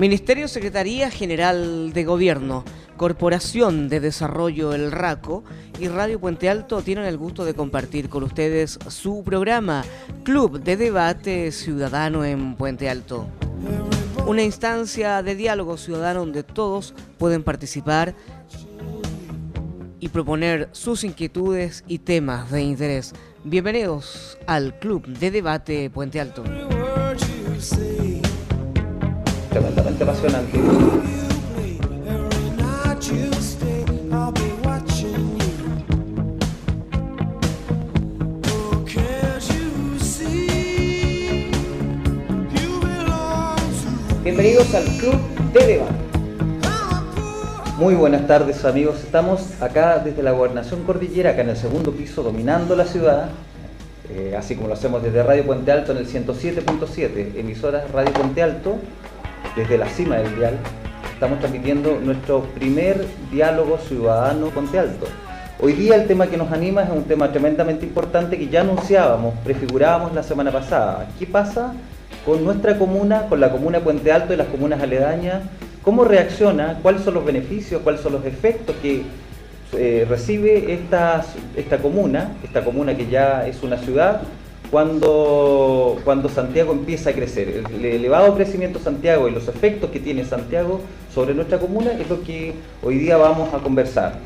Ministerio Secretaría General de Gobierno, Corporación de Desarrollo El Raco y Radio Puente Alto tienen el gusto de compartir con ustedes su programa Club de Debate Ciudadano en Puente Alto. Una instancia de diálogo ciudadano donde todos pueden participar y proponer sus inquietudes y temas de interés. Bienvenidos al Club de Debate Puente Alto. Tremendamente apasionante. Bienvenidos al Club de Debate. Muy buenas tardes amigos, estamos acá desde la Gobernación Cordillera, acá en el segundo piso, dominando la ciudad, eh, así como lo hacemos desde Radio Puente Alto en el 107.7, emisora Radio Puente Alto, desde la cima del dial, estamos transmitiendo nuestro primer diálogo ciudadano Puente Alto. Hoy día el tema que nos anima es un tema tremendamente importante que ya anunciábamos, prefigurábamos la semana pasada. ¿Qué pasa con nuestra comuna, con la comuna Puente Alto y las comunas aledañas? ¿Cómo reacciona? ¿Cuáles son los beneficios? ¿Cuáles son los efectos que eh, recibe esta comuna, esta comuna que ya es una ciudad, cuando, cuando Santiago empieza a crecer. El elevado crecimiento de Santiago y los efectos que tiene Santiago sobre nuestra comuna es lo que hoy día vamos a conversar.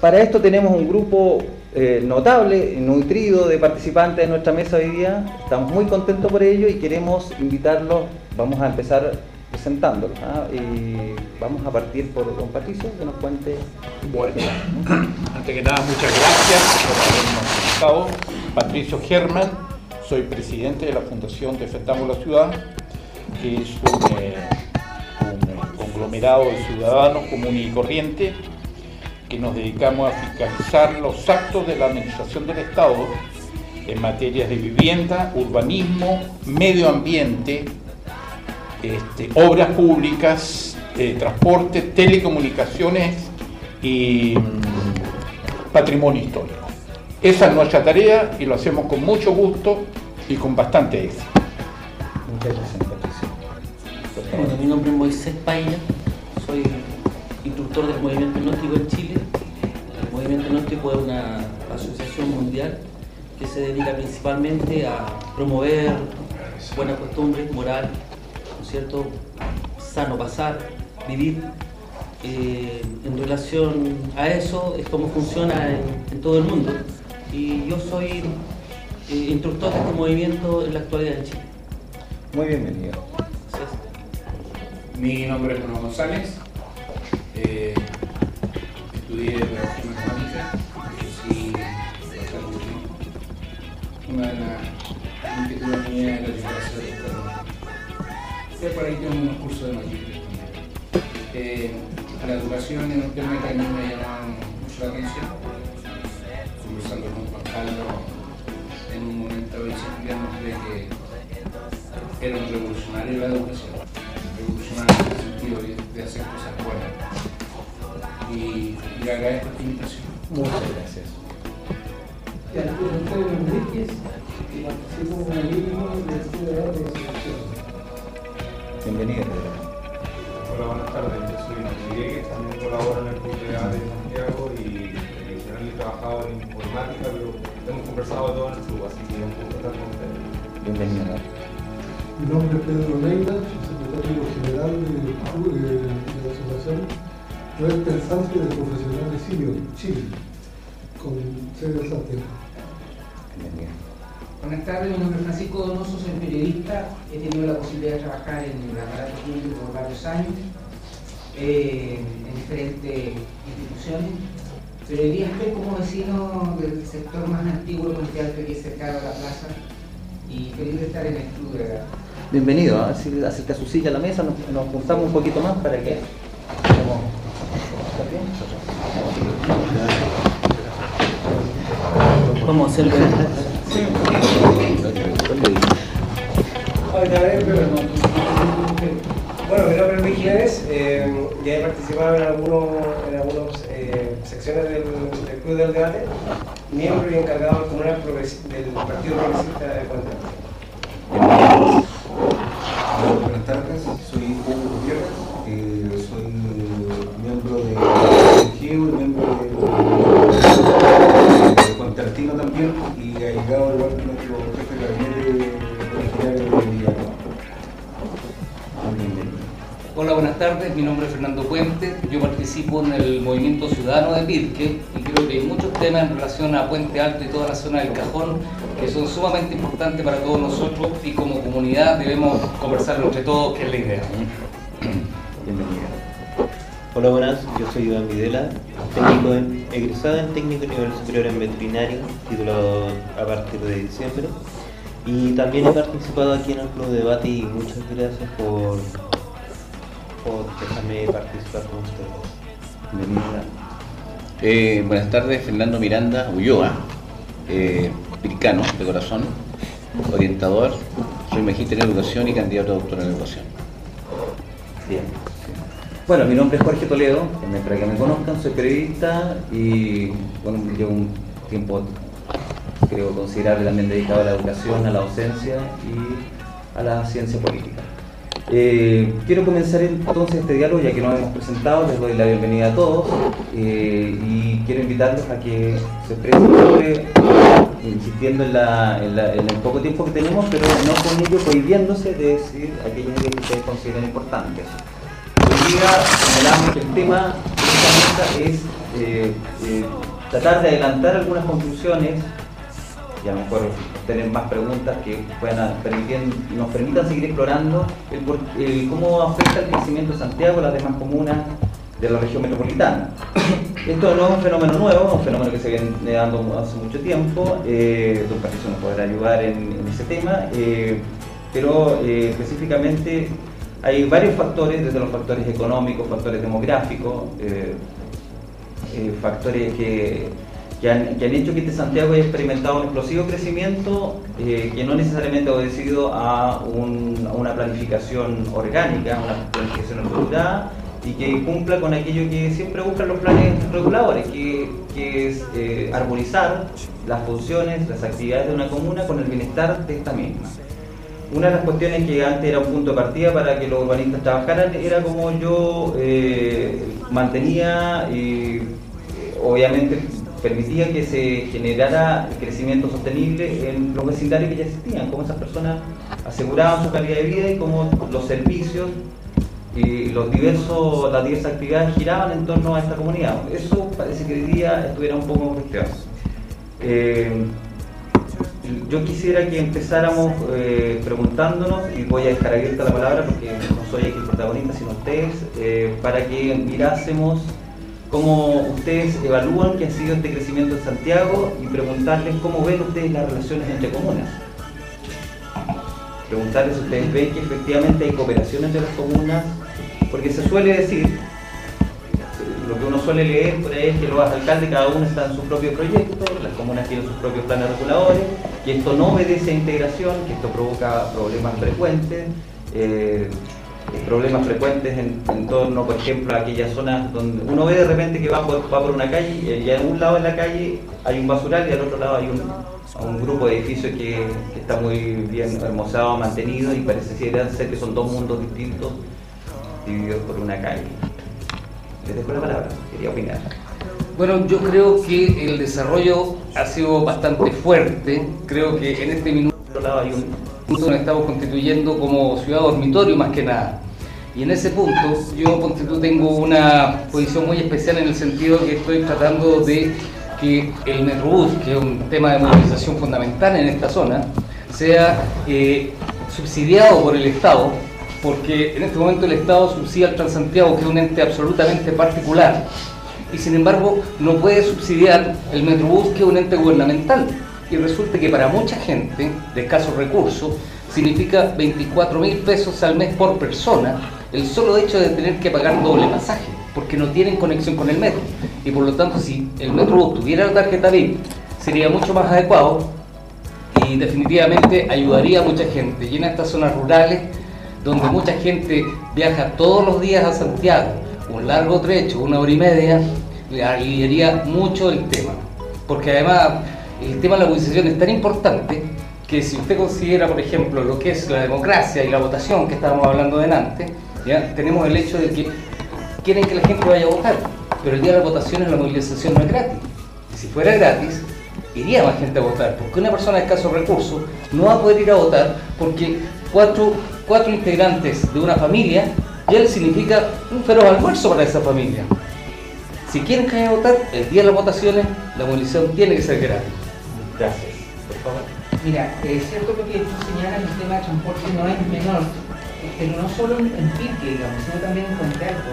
Para esto tenemos un grupo eh, notable, nutrido de participantes de nuestra mesa hoy día. Estamos muy contentos por ello y queremos invitarlos. Vamos a empezar presentándolos. ¿ah? Vamos a partir por don Patricio, que nos cuente. Bueno, antes que nada, muchas gracias por habernos. Patricio Germán, soy presidente de la Fundación Defendamos la Ciudad, que es un, eh, un conglomerado de ciudadanos comunes y corrientes que nos dedicamos a fiscalizar los actos de la administración del Estado en materias de vivienda, urbanismo, medio ambiente, este, obras públicas, eh, transporte, telecomunicaciones y mm, patrimonio histórico. Esa es nuestra tarea y lo hacemos con mucho gusto y con bastante éxito. Muchas gracias. Bueno, mi nombre es Moisés Paina, soy instructor del Movimiento Gnóstico en Chile. El Movimiento Gnóstico es una asociación mundial que se dedica principalmente a promover buenas costumbres, moral, ¿no cierto? Sano pasar, vivir. Eh, en relación a eso es como funciona en, en todo el mundo. Y yo soy eh, instructor de este movimiento en la actualidad en Chile. Muy bienvenido. Gracias. Mi nombre es Bruno González. Eh, estudié Pedagogía Matemática. tiempo. Una de las inquietudes mías era llegar a ser educador. Y por ahí tengo unos cursos de magíster también. Eh, la educación es un tema que a mí me llama mucho la atención. En un momento hoy sentíamos de que era un revolucionario la educación. Revolucionario en el sentido de, de hacer cosas buenas. Y le agradezco esta invitación. Muchas gracias. Y Enríquez, que estudio de educación. Bienvenido. Hola, buenas tardes. Yo soy Nacho Diegues, también colaboro en el Club de de Santiago y tradicionalmente he trabajado en informática, pero hemos conversado todo en el club, así que gusto estar con ustedes. Bienvenido. Mi nombre es Pedro Neira, soy secretario general del club de, de la asociación Red Pensante de Profesionales Senior, Chile, con sede en Santiago. Bienvenido. Buenas tardes, mi nombre es Francisco Donoso, soy periodista, he tenido la posibilidad de trabajar en el aparato público por varios años, eh, en diferentes instituciones, pero hoy día estoy como vecino del sector más antiguo de Puente Alto, que es cercano a la plaza, y feliz de estar en el club de verdad. Bienvenido. ¿ah? Así acerca su silla a la mesa, nos, nos juntamos un poquito más para que. podamos- ¿Está bien? Vamos a hacerlo. Bueno, mi nombre es Luis Jiménez, eh, ya he participado en algunos, en algunas secciones del, Club del Debate, miembro y encargado del Comunal del Partido Progresista de Cuenca. Buenas tardes, soy Hugo Gutiérrez, eh, soy miembro de GIU, miembro de, de, de, también y allegado al buenas tardes. Mi nombre es Fernando Puente. Yo participo en el movimiento ciudadano de Pirque y creo que hay muchos temas en relación a Puente Alto y toda la zona del Cajón que son sumamente importantes para todos nosotros y como comunidad debemos conversar entre todos, que es la idea. Bienvenida. Hola, buenas. Yo soy Iván Videla, técnico en- egresado en técnico nivel superior en veterinario, titulado a partir de diciembre. Y también he participado aquí en el Club de Debate y muchas gracias por, por dejarme participar con ustedes. Bienvenida. Eh, buenas tardes, Fernando Miranda Ulloa, eh, piricano de corazón, orientador, soy magíster en educación y candidato a doctor en educación. Bien. Bueno, mi nombre es Jorge Toledo, para que me conozcan, soy periodista y bueno, llevo un tiempo, creo, considerable también dedicado a la educación, a la docencia y a la ciencia política. Eh, quiero comenzar entonces este diálogo, ya que nos hemos presentado, les doy la bienvenida a todos eh, y quiero invitarlos a que se expresen insistiendo en, el poco tiempo que tenemos, pero no con ello prohibiéndose de decir aquellas que ustedes consideren importantes. Hoy día que el tema de esta mesa es eh, tratar de adelantar algunas conclusiones y a lo mejor tener más preguntas que puedan permitir, nos permitan seguir explorando el cómo afecta el crecimiento de Santiago a las demás comunas de la región metropolitana. Esto no es un fenómeno nuevo, es un fenómeno que se viene dando hace mucho tiempo. Eh, don Patricio nos podrá ayudar en, ese tema, eh, pero eh, específicamente hay varios factores, desde los factores económicos, factores demográficos, eh, factores que, que han, hecho que este Santiago haya experimentado un explosivo crecimiento eh, que no necesariamente ha obedecido a, un- una planificación orgánica, una planificación estructurada y que cumpla con aquello que siempre buscan los planes reguladores, que, que es eh, armonizar las funciones, las actividades de una comuna con el bienestar de esta misma. Una de las cuestiones que antes era un punto de partida para que los urbanistas trabajaran era como yo eh, mantenía eh, obviamente permitía que se generara crecimiento sostenible en los vecindarios que ya existían, cómo esas personas aseguraban su calidad de vida y cómo los servicios y los diversos, las diversas actividades giraban en torno a esta comunidad. Eso parece que hoy día estuviera un poco cuestionado. Eh, yo quisiera que empezáramos eh, preguntándonos, y voy a dejar abierta la palabra porque no soy aquí el protagonista, sino ustedes, eh, para que mirásemos cómo ustedes evalúan que ha sido este crecimiento en Santiago y preguntarles cómo ven ustedes las relaciones entre comunas. Preguntarles si ustedes ven que efectivamente hay cooperación entre las comunas, porque se suele decir, lo que uno suele leer es que los alcaldes cada uno está en su propio proyecto, las comunas tienen sus propios planes reguladores, que esto no obedece a integración, que esto provoca problemas frecuentes, eh, problemas frecuentes en, torno, por ejemplo, a aquellas zonas donde uno ve de repente que va por, va por una calle y y en un lado de la calle hay un basural y al otro lado hay un, grupo de edificios que, está muy bien hermosado, mantenido y pareciera ser que son dos mundos distintos divididos por una calle. Les dejo la palabra, quería opinar. Bueno, yo creo que el desarrollo ha sido bastante fuerte. Creo que en este minuto hay un nos estamos constituyendo como ciudad dormitorio más que nada. Y en ese punto yo ponte tengo una posición muy especial en el sentido que estoy tratando de que el Metrobús, que es un tema de movilización fundamental en esta zona, sea eh, subsidiado por el Estado, porque en este momento el Estado subsidia al Transantiago, que es un ente absolutamente particular, y sin embargo no puede subsidiar el Metrobús, que es un ente gubernamental. Y resulta que para mucha gente de escasos recursos significa 24 mil pesos al mes por persona el solo hecho de tener que pagar doble pasaje, porque no tienen conexión con el metro. Y por lo tanto, si el Metrobús tuviera la tarjeta VIP, sería mucho más adecuado y definitivamente ayudaría a mucha gente. Y en estas zonas rurales, donde mucha gente viaja todos los días a Santiago, un largo trecho, una hora y media, aliviaría mucho el tema. Porque además el tema de la movilización es tan importante que si usted considera, por ejemplo, lo que es la democracia y la votación que estábamos hablando delante, ¿ya? tenemos el hecho de que quieren que la gente vaya a votar, pero el día de las votaciones la movilización no es gratis. Y si fuera gratis, iría más gente a votar, porque una persona de escasos recursos no va a poder ir a votar porque cuatro, cuatro integrantes de una familia ya le significa un feroz almuerzo para esa familia. Si quieren que vaya a votar, el día de las votaciones, la movilización tiene que ser grande. Gracias. Por favor. Mira, es cierto que tú señalas el tema de transporte no es menor, pero no solo en, en digamos, sino también en Alto.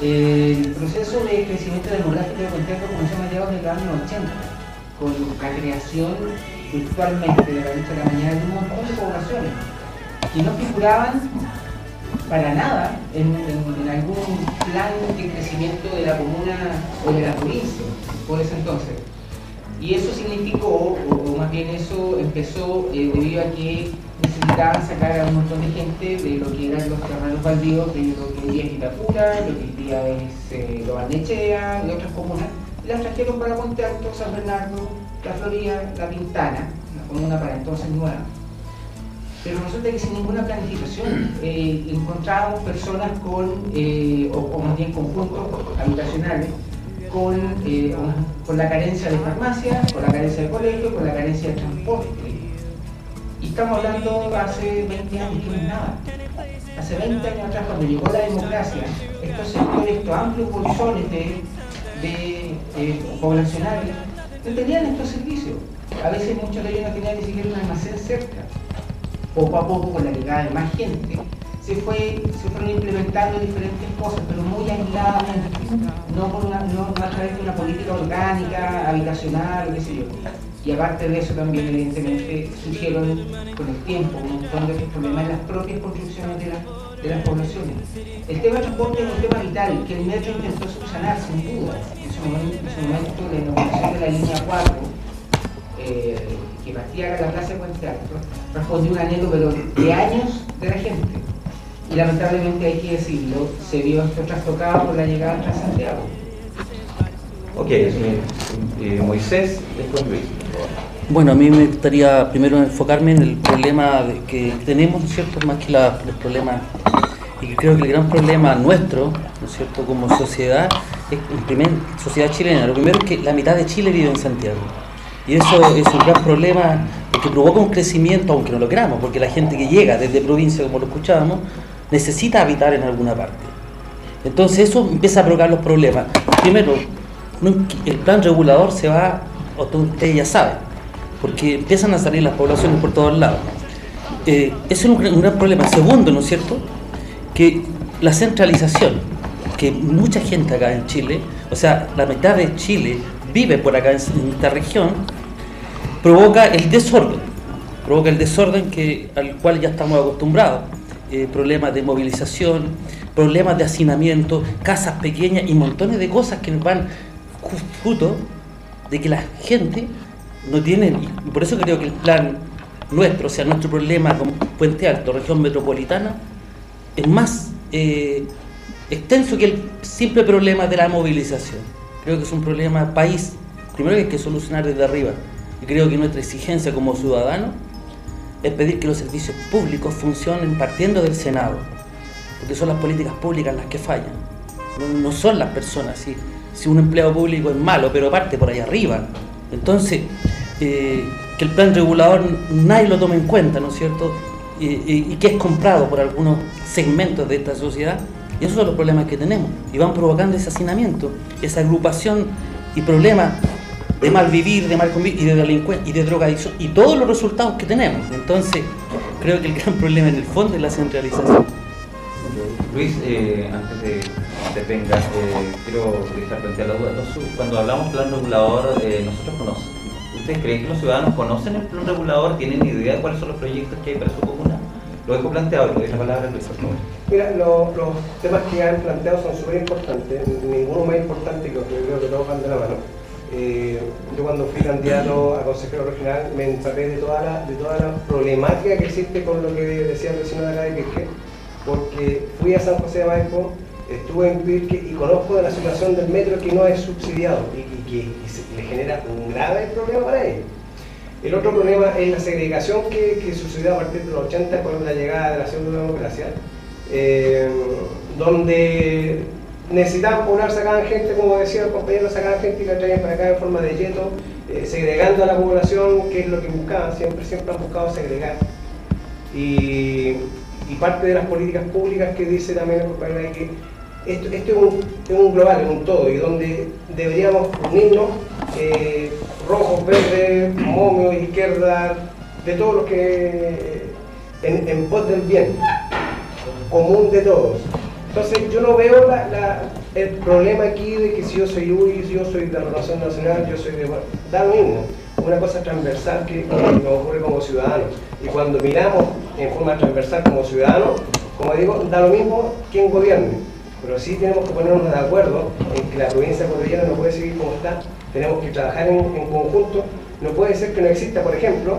El proceso de crecimiento demográfico de Alto comenzó a mediados de los años 80, con la creación virtualmente de la noche a la mañana de un montón de poblaciones que no figuraban para nada en, algún plan de crecimiento de la comuna o de la provincia por ese entonces. Y eso significó, o, o más bien eso empezó eh, debido a que necesitaban sacar a un montón de gente de lo que eran los terrenos baldíos, de lo que hoy día es Itapura, lo que hoy día es eh, Lo Barnechea, de otras comunas, las trajeron para Puente Alto, San Bernardo, La Florida, La Pintana, una comuna para entonces nueva. Pero resulta que sin ninguna planificación eh, encontrábamos personas con, eh, o, más bien conjuntos habitacionales, con, eh, con la carencia de farmacias, con la carencia de colegio, con la carencia de transporte. Y estamos hablando hace 20 años, no es nada. Hace 20 años atrás, cuando llegó la democracia, estos sectores, estos amplios bolsones de, de, eh, poblacionales, no tenían estos servicios. A veces muchos de ellos no tenían ni siquiera un almacén cerca poco a poco con la llegada de más gente, se, fue, se fueron implementando diferentes cosas, pero muy aisladamente, no, por una, no, no a través de una política orgánica, habitacional, qué sé yo. Y aparte de eso también, evidentemente, surgieron con el tiempo un montón de problemas en las propias construcciones de, las- de las poblaciones. El tema del transporte es un tema vital, que el metro intentó subsanar, sin duda. En su momento, momento la inauguración de la línea 4, eh, que partía de la plaza de Puente Alto, respondió un anhelo de años de la gente. Y lamentablemente hay que decirlo, se vio esto trastocado por la llegada de Santiago. Ok, eh, eh, Moisés, después Luis. Bueno, a mí me gustaría primero enfocarme en el problema que tenemos, ¿no es cierto?, más que la- los problemas, y que creo que el gran problema nuestro, ¿no es cierto?, como sociedad, es, en primer, sociedad chilena, lo primero es que la mitad de Chile vive en Santiago. Y eso es un gran problema que provoca un crecimiento, aunque no lo queramos, porque la gente que llega desde provincia, como lo escuchábamos, necesita habitar en alguna parte. Entonces eso empieza a provocar los problemas. Primero, el plan regulador se va, ustedes ya saben, porque empiezan a salir las poblaciones por todos lados. Eh, eso es un, gran- un gran problema. Segundo, ¿no es cierto? Que la centralización, que mucha gente acá en Chile, o sea, la mitad de Chile vive por acá en, en esta región, provoca el desorden, provoca el desorden que, al cual ya estamos acostumbrados. Eh, problemas de movilización, problemas de hacinamiento, casas pequeñas y montones de cosas que van fruto de que la gente no tiene, por eso creo que el plan nuestro, o sea, nuestro problema como Puente Alto, región metropolitana, es más eh, extenso que el simple problema de la movilización. Creo que es un problema país, primero que hay que solucionar desde arriba. Y creo que nuestra exigencia como ciudadanos es pedir que los servicios públicos funcionen partiendo del Senado, porque son las políticas públicas las que fallan, no, son las personas. Si, si un empleado público es malo, pero parte por ahí arriba, entonces eh, que el plan regulador nadie lo tome en cuenta, ¿no es cierto? Y, y- y que es comprado por algunos segmentos de esta sociedad, y esos son los problemas que tenemos, y van provocando ese hacinamiento, esa agrupación y problemas de mal vivir, de mal convivir y de delincuencia y de drogadicción y todos los resultados que tenemos. Entonces, creo que el gran problema en el fondo es la centralización. Luis, eh, antes de que venga, eh, quiero dejar plantear la duda. Cuando hablamos plan regulador, eh, nosotros conocemos. ¿Ustedes creen que los ciudadanos conocen el plan regulador? ¿Tienen idea de cuáles son los proyectos que hay para su comuna? Lo dejo planteado y le doy la palabra a Luis, por favor. Mira, lo- los temas que han planteado son súper importantes, ninguno más importante que otro, yo creo que todos van de la mano. Eh, yo cuando fui candidato a consejero regional me empapé de toda la, de toda la problemática que existe con lo que decía el vecino de acá de Pirque, porque fui a San José de Maipo, estuve en Pirque y conozco de la situación del metro que no es subsidiado y, que le genera un grave problema para ellos. El otro problema es la segregación que, sucedió a partir de los 80 con la llegada de la pseudo-democracia, eh, donde necesitaban poblar, sacaban gente, como decía el compañero, sacaban gente y la traían para acá en forma de yeto, eh, segregando a la población, que es lo que buscaban, siempre, siempre han buscado segregar. Y, parte de las políticas públicas que dice también el compañero que esto, es, un, global, es un todo, y donde deberíamos unirnos eh, rojos, verdes, momios, izquierda, de todos los que en, en pos del bien común de todos. Entonces yo no veo el problema aquí de que si yo soy UI, si yo soy de la Relación Nacional, yo soy de... Da lo mismo, una cosa transversal que, que nos ocurre como ciudadanos. Y cuando miramos en forma transversal como ciudadanos, como digo, da lo mismo quién gobierne. Pero sí tenemos que ponernos de acuerdo en que la provincia cordillera no puede seguir como está. Tenemos que trabajar en, en conjunto. No puede ser que no exista, por ejemplo,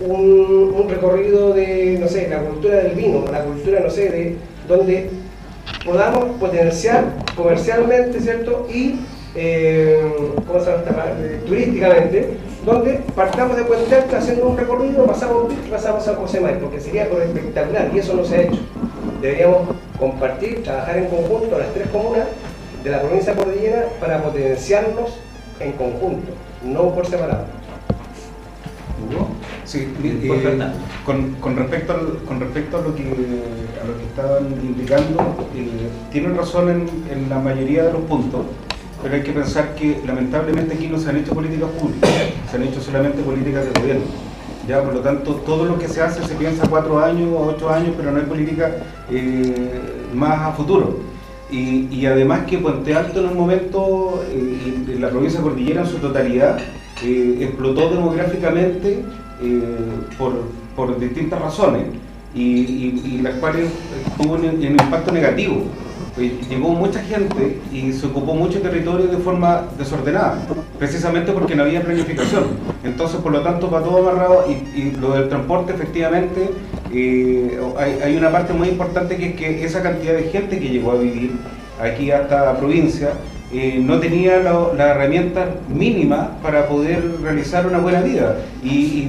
un, un recorrido de, no sé, la cultura del vino, la cultura, no sé, de donde podamos potenciar comercialmente, ¿cierto? Y, eh, ¿cómo se llama? Eh, turísticamente, donde partamos de Puente haciendo un recorrido, pasamos pasamos a José María, porque sería algo espectacular y eso no se ha hecho. Deberíamos compartir, trabajar en conjunto las tres comunas de la provincia cordillera para potenciarnos en conjunto, no por separado. Sí, eh, con, con respecto al- con respecto a lo que a lo que estaban indicando, eh, tienen razón en, en la mayoría de los puntos, pero hay que pensar que lamentablemente aquí no se han hecho políticas públicas, se han hecho solamente políticas de gobierno. Ya, por lo tanto, todo lo que se hace se piensa cuatro años o ocho años, pero no hay política eh, más a futuro. Y, y además que Puente Alto en un momento, y la provincia de Cordillera en su totalidad, eh, explotó demográficamente eh, por, por distintas razones y, las cuales eh, tuvo un, impacto negativo. Llegó mucha gente y se ocupó mucho territorio de forma desordenada, precisamente porque no había planificación. Entonces, por lo tanto, va todo amarrado y, lo del transporte, efectivamente, hay, hay una parte muy importante que es que esa cantidad de gente que llegó a vivir aquí a esta provincia eh, no tenía la- las herramientas mínimas para poder realizar una buena vida. Y,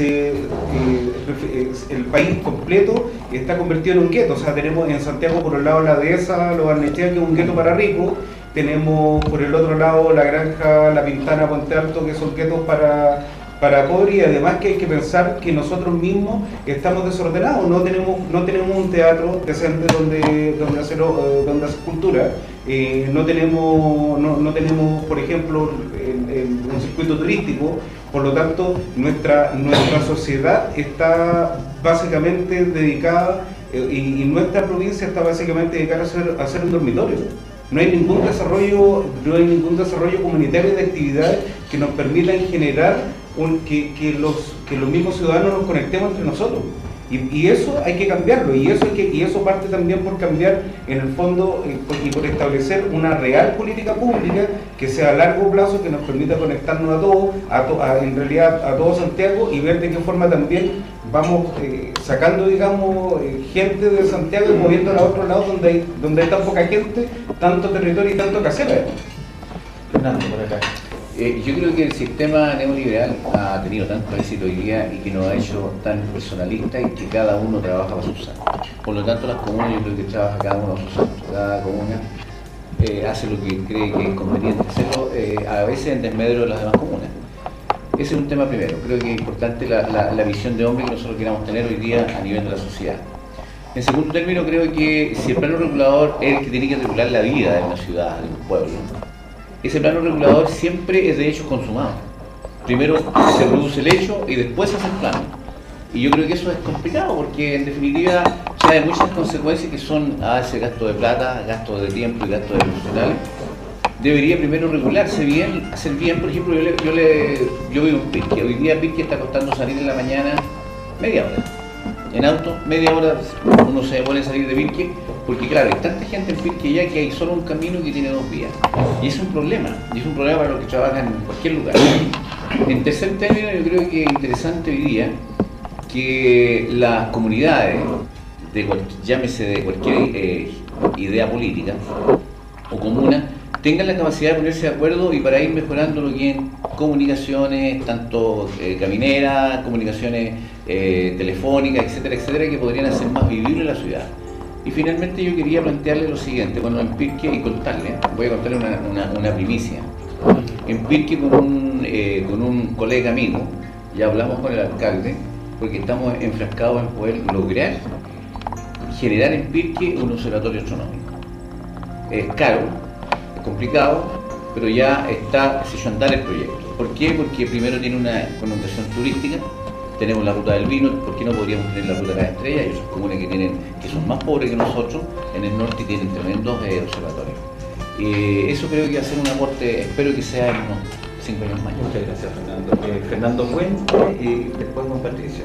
eh, es- el país completo está convertido en un gueto, o sea, tenemos en Santiago por un lado la dehesa, los Barnechea, que es un gueto para ricos, tenemos por el otro lado la granja, la Pintana, Puente Alto, que son guetos para, para pobres y además que hay que pensar que nosotros mismos estamos desordenados, no tenemos, no tenemos un teatro decente donde, donde, hacer, eh, donde hacer cultura, eh, no, tenemos, no, no tenemos, por ejemplo, un circuito turístico, por lo tanto, nuestra, nuestra sociedad está básicamente dedicada eh, y, y nuestra provincia está básicamente dedicada a ser, a ser un dormitorio. No hay ningún desarrollo, no hay ningún desarrollo comunitario de actividades que nos permitan generar un- que, los, que los mismos ciudadanos nos conectemos entre nosotros. Y, eso hay que cambiarlo, y eso, hay que, y eso parte también por cambiar en el fondo y por establecer una real política pública que sea a largo plazo, que nos permita conectarnos a todos, a to- a- en realidad a todo Santiago y ver de qué forma también vamos eh, sacando, digamos, eh, gente de Santiago y moviéndola a otros lados donde hay, donde hay tan poca gente, tanto territorio y tanto hacer. Fernando, por acá. Eh, yo creo que el sistema neoliberal ha tenido tanto éxito hoy día y que nos ha hecho tan personalista y que cada uno trabaja para su santo. Por lo tanto, las comunas yo creo que trabaja cada uno a su santo. Cada comuna eh, hace lo que cree que es conveniente hacerlo, eh, a veces en desmedro de las demás comunas. Ese es un tema primero. Creo que es importante la, la- la visión de hombre que nosotros queramos tener hoy día a nivel de la sociedad. En segundo término, creo que si el plano regulador es el que tiene que regular la vida de una ciudad, de un pueblo, ese plano regulador siempre es de hechos consumados. Primero se produce el hecho y después se hace el plano. Y yo creo que eso es complicado porque en definitiva trae muchas consecuencias que son a ese gasto de plata, gasto de tiempo y gasto de profesionales. Debería primero regularse bien, hacer bien, por ejemplo, yo, le, yo, le- yo vivo en Pirque, hoy día Pirque está costando salir en la mañana media hora. En auto, media hora uno se puede salir de Pirque, porque claro, hay tanta gente en Pirque ya que hay solo un camino que tiene dos vías. Y es un problema, y es un problema para los que trabajan en cualquier lugar. En tercer término, yo creo que es interesante hoy día que las comunidades, de llámese de cualquier eh, idea política o comuna, tengan la capacidad de ponerse de acuerdo y para ir mejorando lo que es comunicaciones, tanto eh, camineras, comunicaciones eh, telefónicas, etcétera, etcétera, que podrían hacer más vivible la ciudad. Y finalmente yo quería plantearle lo siguiente, bueno, en Pirque y contarle, voy a contarle una, una- primicia. En Pirque con un, eh, con un colega amigo, ya hablamos con el alcalde, porque estamos enfrascados en poder lograr generar en Pirque un observatorio astronómico. Es caro, es complicado, pero ya está se andar el proyecto. ¿Por qué? Porque primero tiene una connotación turística, tenemos la ruta del vino, ¿por qué no podríamos tener la ruta de las estrellas? Hay otras comunes que tienen, que son más pobres que nosotros, en el norte tienen tremendos eh, observatorios. Eh, eso creo que va a ser un aporte, espero que sea en unos cinco años más. Muchas gracias, Fernando. Eh, Fernando Fuente y después con Patricia.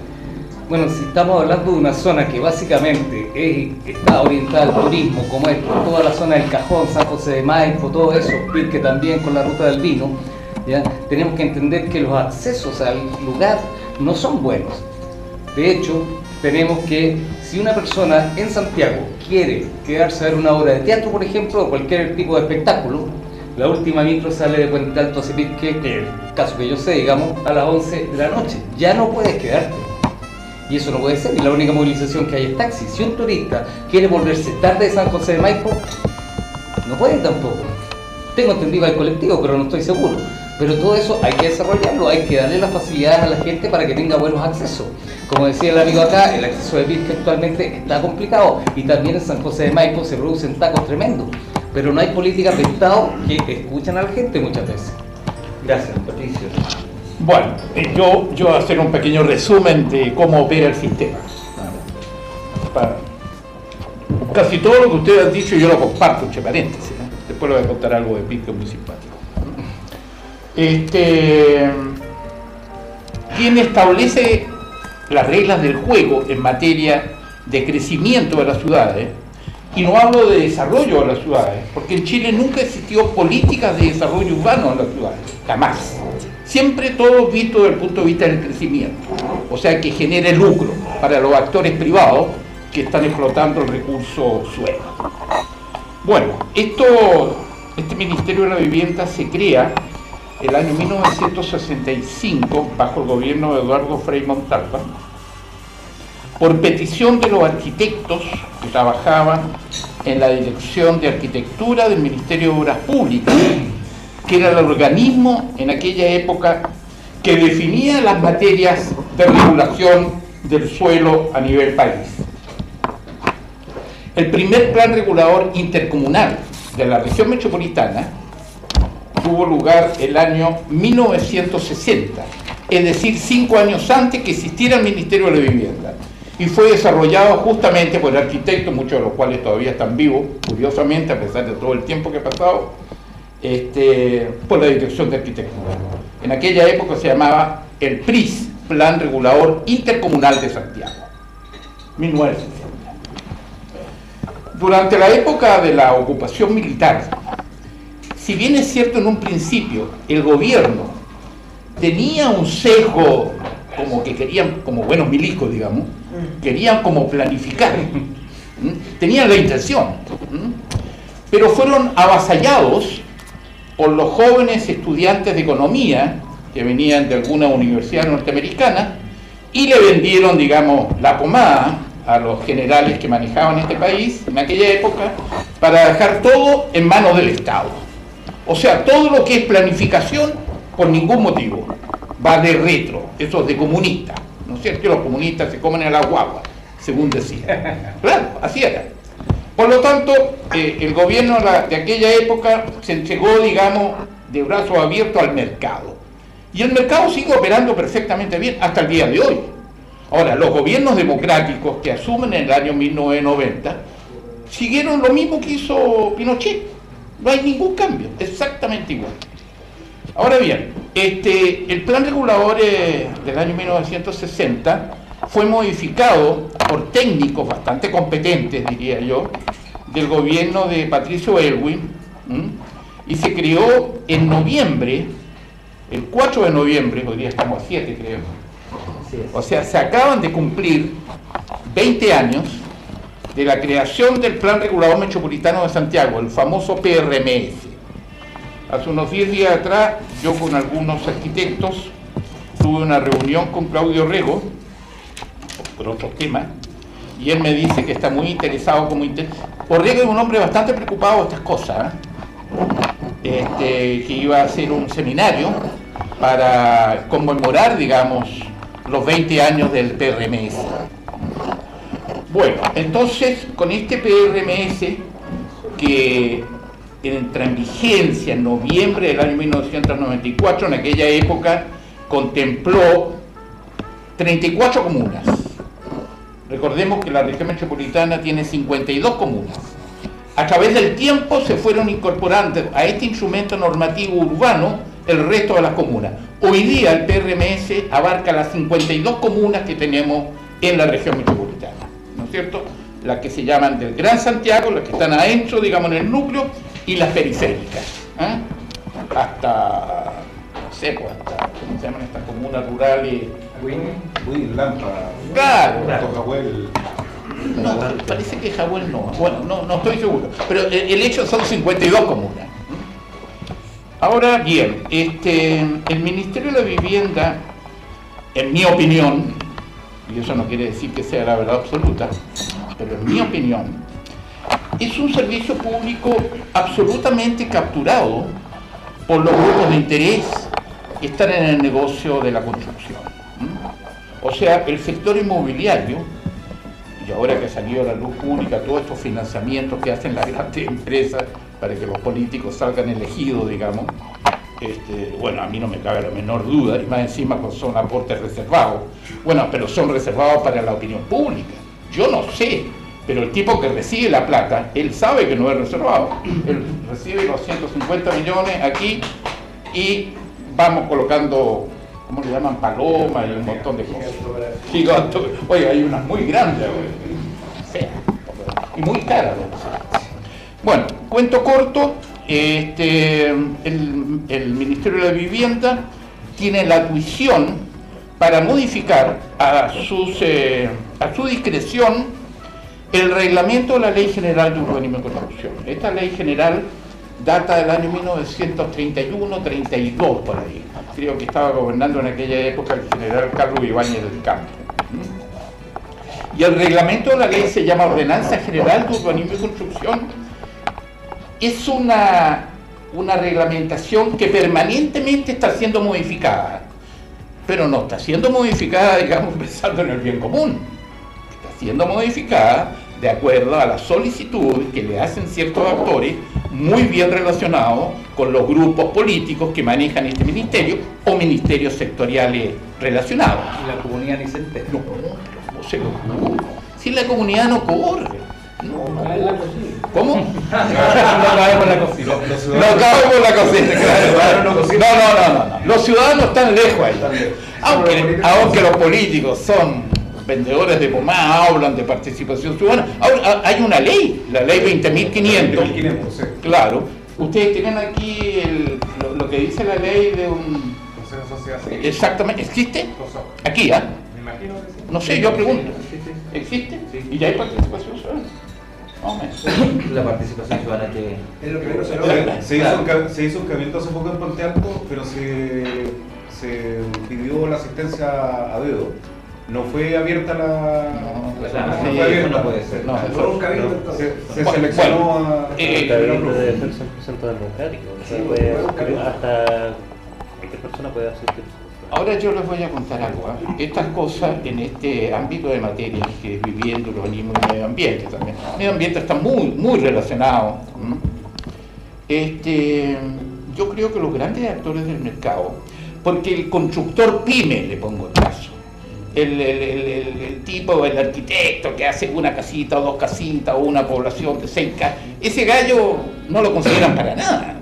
Bueno, si estamos hablando de una zona que básicamente es- está orientada al turismo, como es toda la zona del Cajón, San José de Maipo, todo eso, Pirque también con la ruta del vino, ¿ya? tenemos que entender que los accesos al lugar no son buenos. De hecho, tenemos que, si una persona en Santiago quiere quedarse a ver una obra de teatro, por ejemplo, o cualquier tipo de espectáculo, la última micro sale de Puente Alto a Cepirque, que caso que yo sé, digamos, a las 11 de la noche. Ya no puedes quedarte. Y eso no puede ser, y la única movilización que hay es taxi. Si un turista quiere volverse tarde de San José de Maipo, no puede tampoco. Tengo entendido al colectivo, pero no estoy seguro. Pero todo eso hay que desarrollarlo, hay que darle las facilidades a la gente para que tenga buenos accesos. Como decía el amigo acá, el acceso de Pirque actualmente está complicado y también en San José de Maipo se producen tacos tremendos. Pero no hay políticas de Estado que escuchan a la gente muchas veces. Gracias, Patricio. Bueno, eh, yo, yo voy a hacer un pequeño resumen de cómo opera el sistema. Para- Casi todo lo que ustedes han dicho yo lo comparto, entre paréntesis. ¿eh? Después les voy a contar algo de Pique muy simpático. Este, quien establece las reglas del juego en materia de crecimiento de las ciudades, y no hablo de desarrollo de las ciudades, porque en Chile nunca existió políticas de desarrollo urbano en las ciudades, jamás. Siempre todo visto desde el punto de vista del crecimiento, o sea que genere lucro para los actores privados que están explotando el recurso suelo. Bueno, esto, este Ministerio de la Vivienda se crea el año 1965 bajo el gobierno de Eduardo Frei Montalva por petición de los arquitectos que trabajaban en la Dirección de Arquitectura del Ministerio de Obras Públicas, que era el organismo en aquella época que definía las materias de regulación del suelo a nivel país. El primer plan regulador intercomunal de la región metropolitana tuvo lugar el año 1960, es decir, cinco años antes que existiera el Ministerio de la Vivienda. Y fue desarrollado justamente por arquitectos, muchos de los cuales todavía están vivos, curiosamente, a pesar de todo el tiempo que ha pasado, este, por la Dirección de Arquitectura. En aquella época se llamaba el PRIS, Plan Regulador Intercomunal de Santiago, 1960. Durante la época de la ocupación militar, si bien es cierto en un principio el gobierno tenía un sesgo como que querían, como buenos milicos, digamos, querían como planificar, tenían la intención, pero fueron avasallados por los jóvenes estudiantes de economía que venían de alguna universidad norteamericana y le vendieron, digamos, la pomada a los generales que manejaban este país en aquella época para dejar todo en manos del Estado. O sea, todo lo que es planificación, por ningún motivo, va de retro, eso es de comunista. ¿No es cierto? Los comunistas se comen a la guagua, según decía. Claro, así era. Por lo tanto, eh, el gobierno de aquella época se entregó, digamos, de brazos abiertos al mercado. Y el mercado sigue operando perfectamente bien hasta el día de hoy. Ahora, los gobiernos democráticos que asumen en el año 1990 siguieron lo mismo que hizo Pinochet. No hay ningún cambio, exactamente igual. Ahora bien, este, el plan regulador eh, del año 1960 fue modificado por técnicos bastante competentes, diría yo, del gobierno de Patricio Elwin, ¿m? y se creó en noviembre, el 4 de noviembre, hoy día estamos a 7 creo, o sea, se acaban de cumplir 20 años de la creación del Plan Regulador Metropolitano de Santiago, el famoso PRMS. Hace unos 10 días atrás, yo con algunos arquitectos tuve una reunión con Claudio Rego, por otros temas, y él me dice que está muy interesado como inter... Orrego es un hombre bastante preocupado de estas cosas, ¿eh? este, que iba a hacer un seminario para conmemorar, digamos, los 20 años del PRMS. Bueno, entonces con este PRMS que entra en vigencia en noviembre del año 1994, en aquella época contempló 34 comunas. Recordemos que la región metropolitana tiene 52 comunas. A través del tiempo se fueron incorporando a este instrumento normativo urbano el resto de las comunas. Hoy día el PRMS abarca las 52 comunas que tenemos en la región metropolitana, ¿no es cierto? Las que se llaman del Gran Santiago, las que están adentro, digamos, en el núcleo, y las periféricas. ¿eh? Hasta, no sé, pues, hasta, ¿cómo se llaman estas comunas rurales? Uy, Lampa. Claro. Tocahuel. No, parece que Jabuel no. Bueno, no, no estoy seguro. Pero el, el hecho son 52 comunas. Ahora bien, este, el Ministerio de la Vivienda, en mi opinión, y eso no quiere decir que sea la verdad absoluta, pero en mi opinión, es un servicio público absolutamente capturado por los grupos de interés que están en el negocio de la construcción. O sea, el sector inmobiliario, y ahora que ha salido a la luz pública todos estos financiamientos que hacen las grandes empresas para que los políticos salgan elegidos, digamos, este, bueno, a mí no me cabe la menor duda, y más encima son aportes reservados. Bueno, pero son reservados para la opinión pública. Yo no sé, pero el tipo que recibe la plata, él sabe que no es reservado. Él recibe los 150 millones aquí y vamos colocando, ¿cómo le llaman? Palomas y un montón de cosas. Giganto. Oye, hay unas muy grandes, y muy caras. ¿no? Bueno, cuento corto, este, el, Ministerio de la Vivienda tiene la tuición para modificar a, sus, eh, a su discreción el reglamento de la Ley General de Urbanismo y Construcción. Esta ley general data del año 1931-32 por ahí. Creo que estaba gobernando en aquella época el general Carlos Ibáñez del Campo. Y el reglamento de la ley se llama Ordenanza General de Urbanismo y Construcción. Es una, una reglamentación que permanentemente está siendo modificada, pero no está siendo modificada, digamos, pensando en el bien común. Está siendo modificada de acuerdo a las solicitudes que le hacen ciertos actores muy bien relacionados con los grupos políticos que manejan este ministerio o ministerios sectoriales relacionados. Y la comunidad ni se entera. No, no se lo juro. Si la comunidad no corre. No, ¿Cómo? No cabemos en la cocina. No cabemos en la cocina, claro. No, no, no, no, no. Los ciudadanos están lejos ahí. Aunque, aunque los políticos son vendedores de pomada, hablan de participación ciudadana. Ahora, hay una ley, la ley 20.500. Claro. Ustedes tienen aquí el- lo, lo que dice la ley de un... Consejo Social. Exactamente, ¿existe? Aquí, ¿ah? Me imagino que sí. No sé, yo pregunto. ¿Existe? ¿Y ya hay participación ciudadana? La participación ciudadana que... Es lo que menos se Se, logra. se hizo un, se hizo un cabildo hace poco en Puente Alto, pero se, se pidió la asistencia a dedo. No fue abierta la. No, no claro, fue sí, abierta. eso no puede ser. No, Fue eso- un cabildo No, entonces. se, se Bueno, seleccionó bueno, a. eh, El cabildo debe ser 100% democrático. o sea, Sí, puede bueno, asistir claro. hasta cualquier persona puede asistir. Ahora yo les voy a contar algo. ¿ah? Estas cosas en este ámbito de materia que es vivienda, urbanismo y medio ambiente también. El medio ambiente está muy, muy relacionado. Este, yo creo que los grandes actores del mercado, porque el constructor pyme, le pongo el caso, el, el- tipo, el arquitecto que hace una casita o dos casitas o una población de seis ese gallo no lo consideran para nada.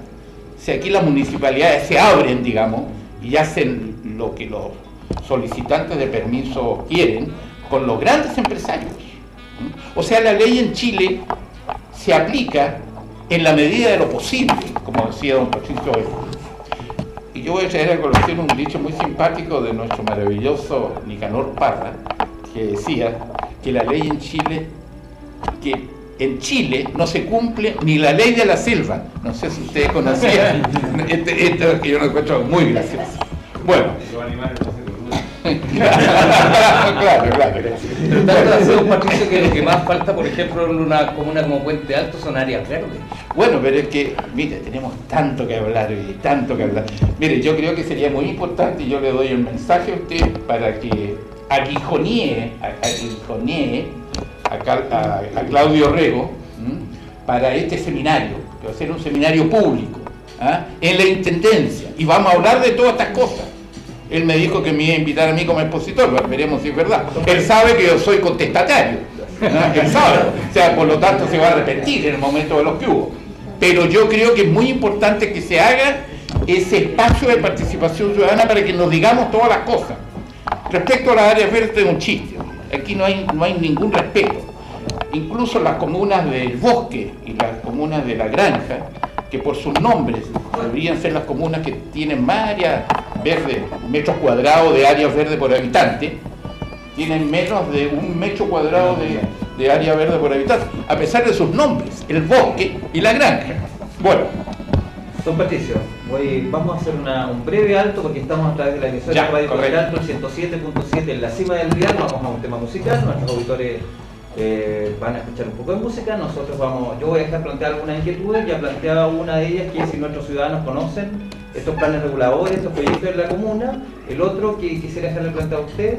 Sea, aquí las municipalidades se abren, digamos, y hacen lo que los solicitantes de permiso quieren con los grandes empresarios. O sea, la ley en Chile se aplica en la medida de lo posible, como decía don Patricio. Y yo voy a traer a colación un dicho muy simpático de nuestro maravilloso Nicanor Parra, que decía que la ley en Chile, que en Chile no se cumple ni la ley de la selva. No sé si ustedes conocían este, esto que yo lo encuentro muy gracioso. Bueno, Los animales claro, claro. Pero Patricio, que lo que más falta, por ejemplo, en una comuna como Puente Alto son áreas verdes. Bueno, pero es que, mire, tenemos tanto que hablar hoy, tanto que hablar. Mire, yo creo que sería muy importante, y yo le doy el mensaje a usted para que aguijonee, a- aguijonee a, a- a Claudio Rego ¿m? para este seminario, que va a ser un seminario público, ¿ah? en la Intendencia, y vamos a hablar de todas estas cosas. Él me dijo que me iba a invitar a mí como expositor, veremos si es verdad. Él sabe que yo soy contestatario, ¿ah? él sabe, o sea, por lo tanto se va a arrepentir en el momento de los que hubo. Pero yo creo que es muy importante que se haga ese espacio de participación ciudadana para que nos digamos todas las cosas. Respecto a las áreas verdes es un chiste, aquí no hay, no hay ningún respeto. Incluso las comunas del bosque y las comunas de la granja, que por sus nombres deberían ser las comunas que tienen más áreas verdes, metros cuadrados de áreas verdes por habitante, tienen menos de un metro cuadrado de, de área verde por habitante, a pesar de sus nombres, el bosque y la granja. Bueno, Don Patricio, voy- vamos a hacer una- un breve alto porque estamos a través de la emisora Ya, de Radio. Alto, el 107.7 en la cima del día, vamos a un tema musical, nuestros auditores eh, van a escuchar un poco de música, nosotros vamos, yo voy a dejar plantear algunas inquietudes, ya planteaba una de ellas que es si nuestros ciudadanos conocen estos planes reguladores, estos proyectos de la comuna, el otro que quisiera dejarle planteado a usted,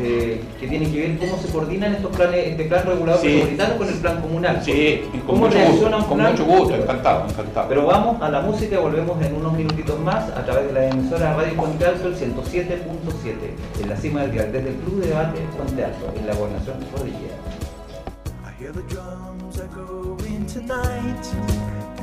eh, que tiene que ver cómo se coordinan estos planes, este plan regulador Sí. metropolitano con el plan comunal. sí, con ¿Cómo mucho reacciona gusto, un con plan? mucho gusto, encantado, encantado. Pero vamos a la música y volvemos en unos minutitos más a través de la emisora Radio Puente Alto, el 107.7, en la cima del dial, desde el Club de Debate Puente Alto, en la gobernación cordillera.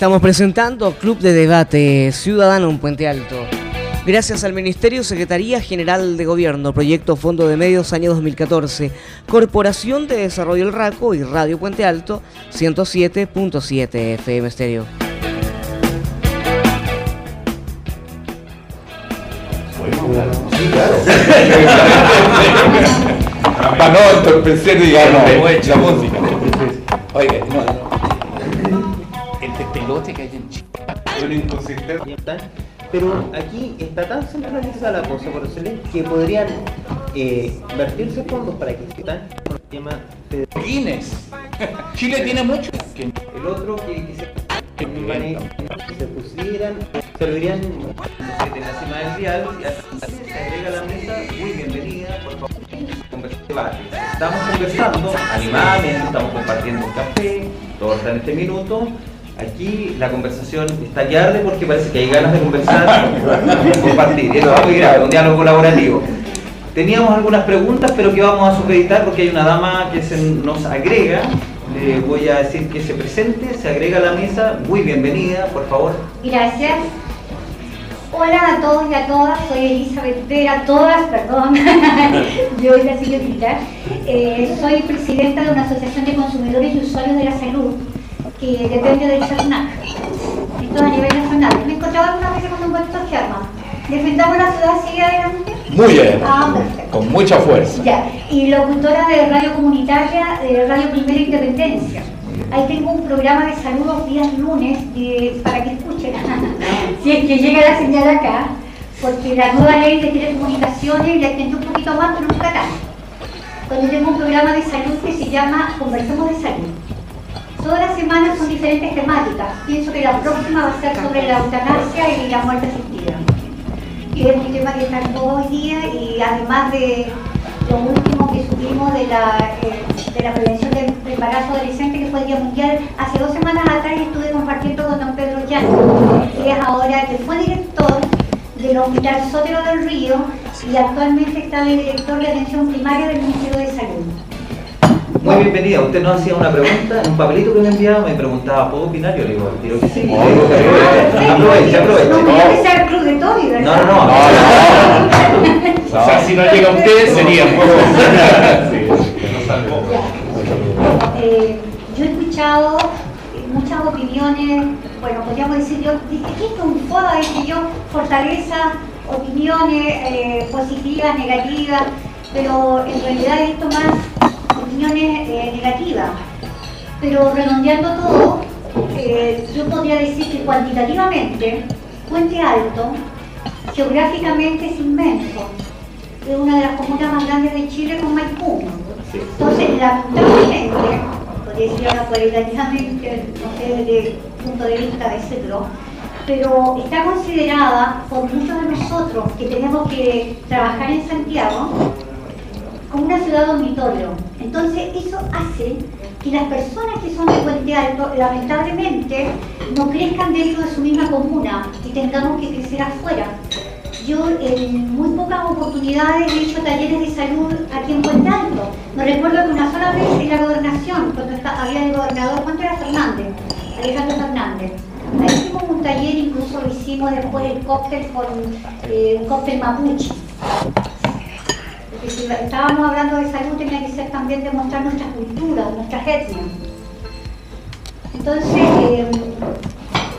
Estamos presentando Club de Debate Ciudadano en Puente Alto. Gracias al Ministerio Secretaría General de Gobierno, Proyecto Fondo de Medios año 2014, Corporación de Desarrollo El Raco y Radio Puente Alto 107.7 FM. Sí, claro. Para no entorpecer, digamos, la música. No, no. Hay. Una inconsistencia. Pero aquí está tan centralizada la cosa, por eso que podrían eh, vertirse fondos para que están con el tema de Guinness. Chile tiene mucho. El otro que, que se, que se pusieran, servirían en la cima del dial y así se agrega a la mesa. Muy bienvenida, por favor. Estamos conversando animadamente, estamos compartiendo un café, todo está en este minuto. Aquí la conversación está que arde porque parece que hay ganas de conversar, compartir. Y eso es muy grave, un diálogo colaborativo. Teníamos algunas preguntas, pero que vamos a supeditar porque hay una dama que se nos agrega. Le voy a decir que se presente, se agrega a la mesa. Muy bienvenida, por favor. Gracias. Hola a todos y a todas, soy Elizabeth Vera, todas, perdón, yo y la señorita. Eh, soy presidenta de una asociación de consumidores y usuarios de la salud que depende del CERNAC. Esto es a nivel nacional. Me he encontrado algunas veces con un doctor Germán. Defendamos la ciudad, sigue adelante. Muy bien. Ah, perfecto. Con mucha fuerza. Ya, y locutora de radio comunitaria de Radio Primera Independencia. Ahí tengo un programa de salud los días lunes eh, para que escuchen, si es que llega la señal acá, porque la nueva ley de telecomunicaciones le atendió un poquito más, pero nunca tanto. Donde tengo un programa de salud que se llama Conversemos de Salud. Todas las semanas son diferentes temáticas. Pienso que la próxima va a ser sobre la eutanasia y la muerte asistida que es un tema que está en todo hoy día y además de lo último que subimos de la, eh, de la prevención del del embarazo adolescente que fue el Día Mundial, hace dos semanas atrás estuve compartiendo con don Pedro Llano, que es ahora, que fue director del Hospital Sotero del Río y actualmente está de director de atención primaria del Ministerio de Salud. Muy bienvenida. Usted nos hacía una pregunta en un papelito que me enviaba, me preguntaba, ¿puedo opinar? Yo le digo, tiro que sí. Aproveche, aproveche. No quería que sea el club de Toby, ¿verdad? No, no, no. O sea, si no llega usted, sería un poco. Eh, yo he escuchado muchas opiniones, bueno, podríamos decir yo, ¿qué es un FODA? Dije yo, fortaleza, opiniones eh, positivas, negativas, pero en realidad esto más opiniones eh, negativas. Pero redondeando todo, eh, yo podría decir que cuantitativamente, Puente Alto, geográficamente es inmenso. Es una de las comunas más grandes de Chile con Maipú. Entonces, lamentablemente, podría decir ahora cualitativamente, no sé desde el punto de vista de ciclo, pero está considerada por muchos de nosotros que tenemos que trabajar en Santiago como una ciudad dormitorio. Entonces, eso hace que las personas que son de Puente Alto, lamentablemente, no crezcan dentro de su misma comuna y tengamos que crecer afuera. Yo en muy pocas oportunidades he hecho talleres de salud aquí en Puente Alto. Me recuerdo que una sola vez en la gobernación, cuando está- había el gobernador, ¿cuánto era Fernández? Alejandro Fernández. Ahí hicimos un taller, incluso lo hicimos después el cóctel con eh, un cóctel mapuche. Si estábamos hablando de salud tenía que ser también demostrar nuestra cultura, nuestras etnias. Entonces, eh,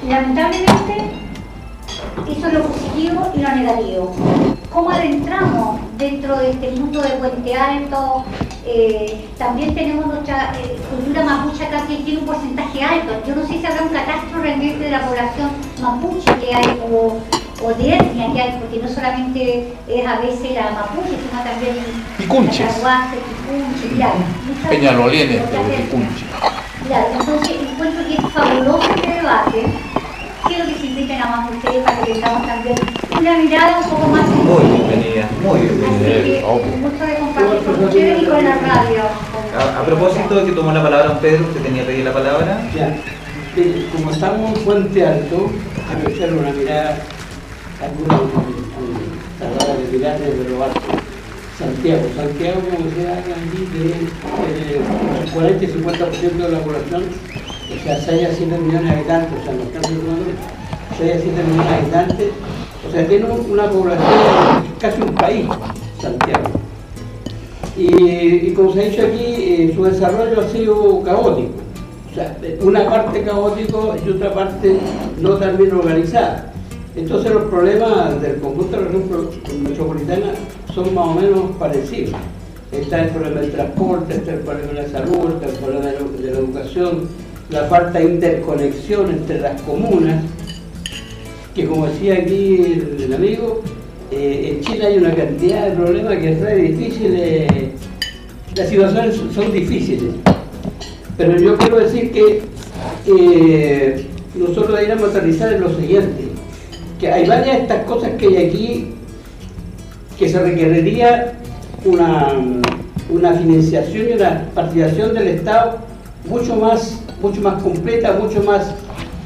lamentablemente, es lo positivo y lo negativo. ¿Cómo adentramos dentro de este mundo de Puente Alto? Eh, también tenemos nuestra eh, cultura mapuche acá que tiene un porcentaje alto. Yo no sé si habrá un catastro realmente de la población mapuche que hay o, o de etnia que hay, porque no solamente es a veces la mapuche, sino también Picunches. la carhuace, picunche, claro. muchas- Peñalolienes, muchas de etnias. Picunche. Claro, entonces encuentro que es fabuloso este debate. Quiero que se inviten a más ustedes para que tengamos también una mirada un poco más Muy bienvenida, muy Así que bienvenida. mucho de compartir con ustedes y con la radio. A, a propósito de que tomó la palabra don Pedro, usted tenía pedido la palabra. Ya, eh, como estamos en Puente Alto, que hacer una mirada, alguna tratar de mirar desde lo alto. Santiago, Santiago como se habla allí de, de 40 y 50% de la población o sea, 6 a 7 millones de habitantes, o sea, alcanza el número, 6 a 7 millones de habitantes, o sea, tiene un- una población casi un país, Santiago. Y, y como se ha dicho aquí, eh, su desarrollo ha sido caótico. O sea, una parte caótico y otra parte no tan bien organizada. Entonces los problemas del conjunto de la región metropolitana son más o menos parecidos. Está el problema del transporte, está el problema de la salud, está el problema de la, educación, la falta de interconexión entre las comunas, que como decía aquí el, amigo, eh, en Chile hay una cantidad de problemas que es re difícil, las situaciones son- son difíciles. Pero yo quiero decir que eh, nosotros deberíamos aterrizar en lo siguiente, que hay varias de estas cosas que hay aquí que se requeriría una, una financiación y una participación del Estado mucho más, mucho más completa, mucho más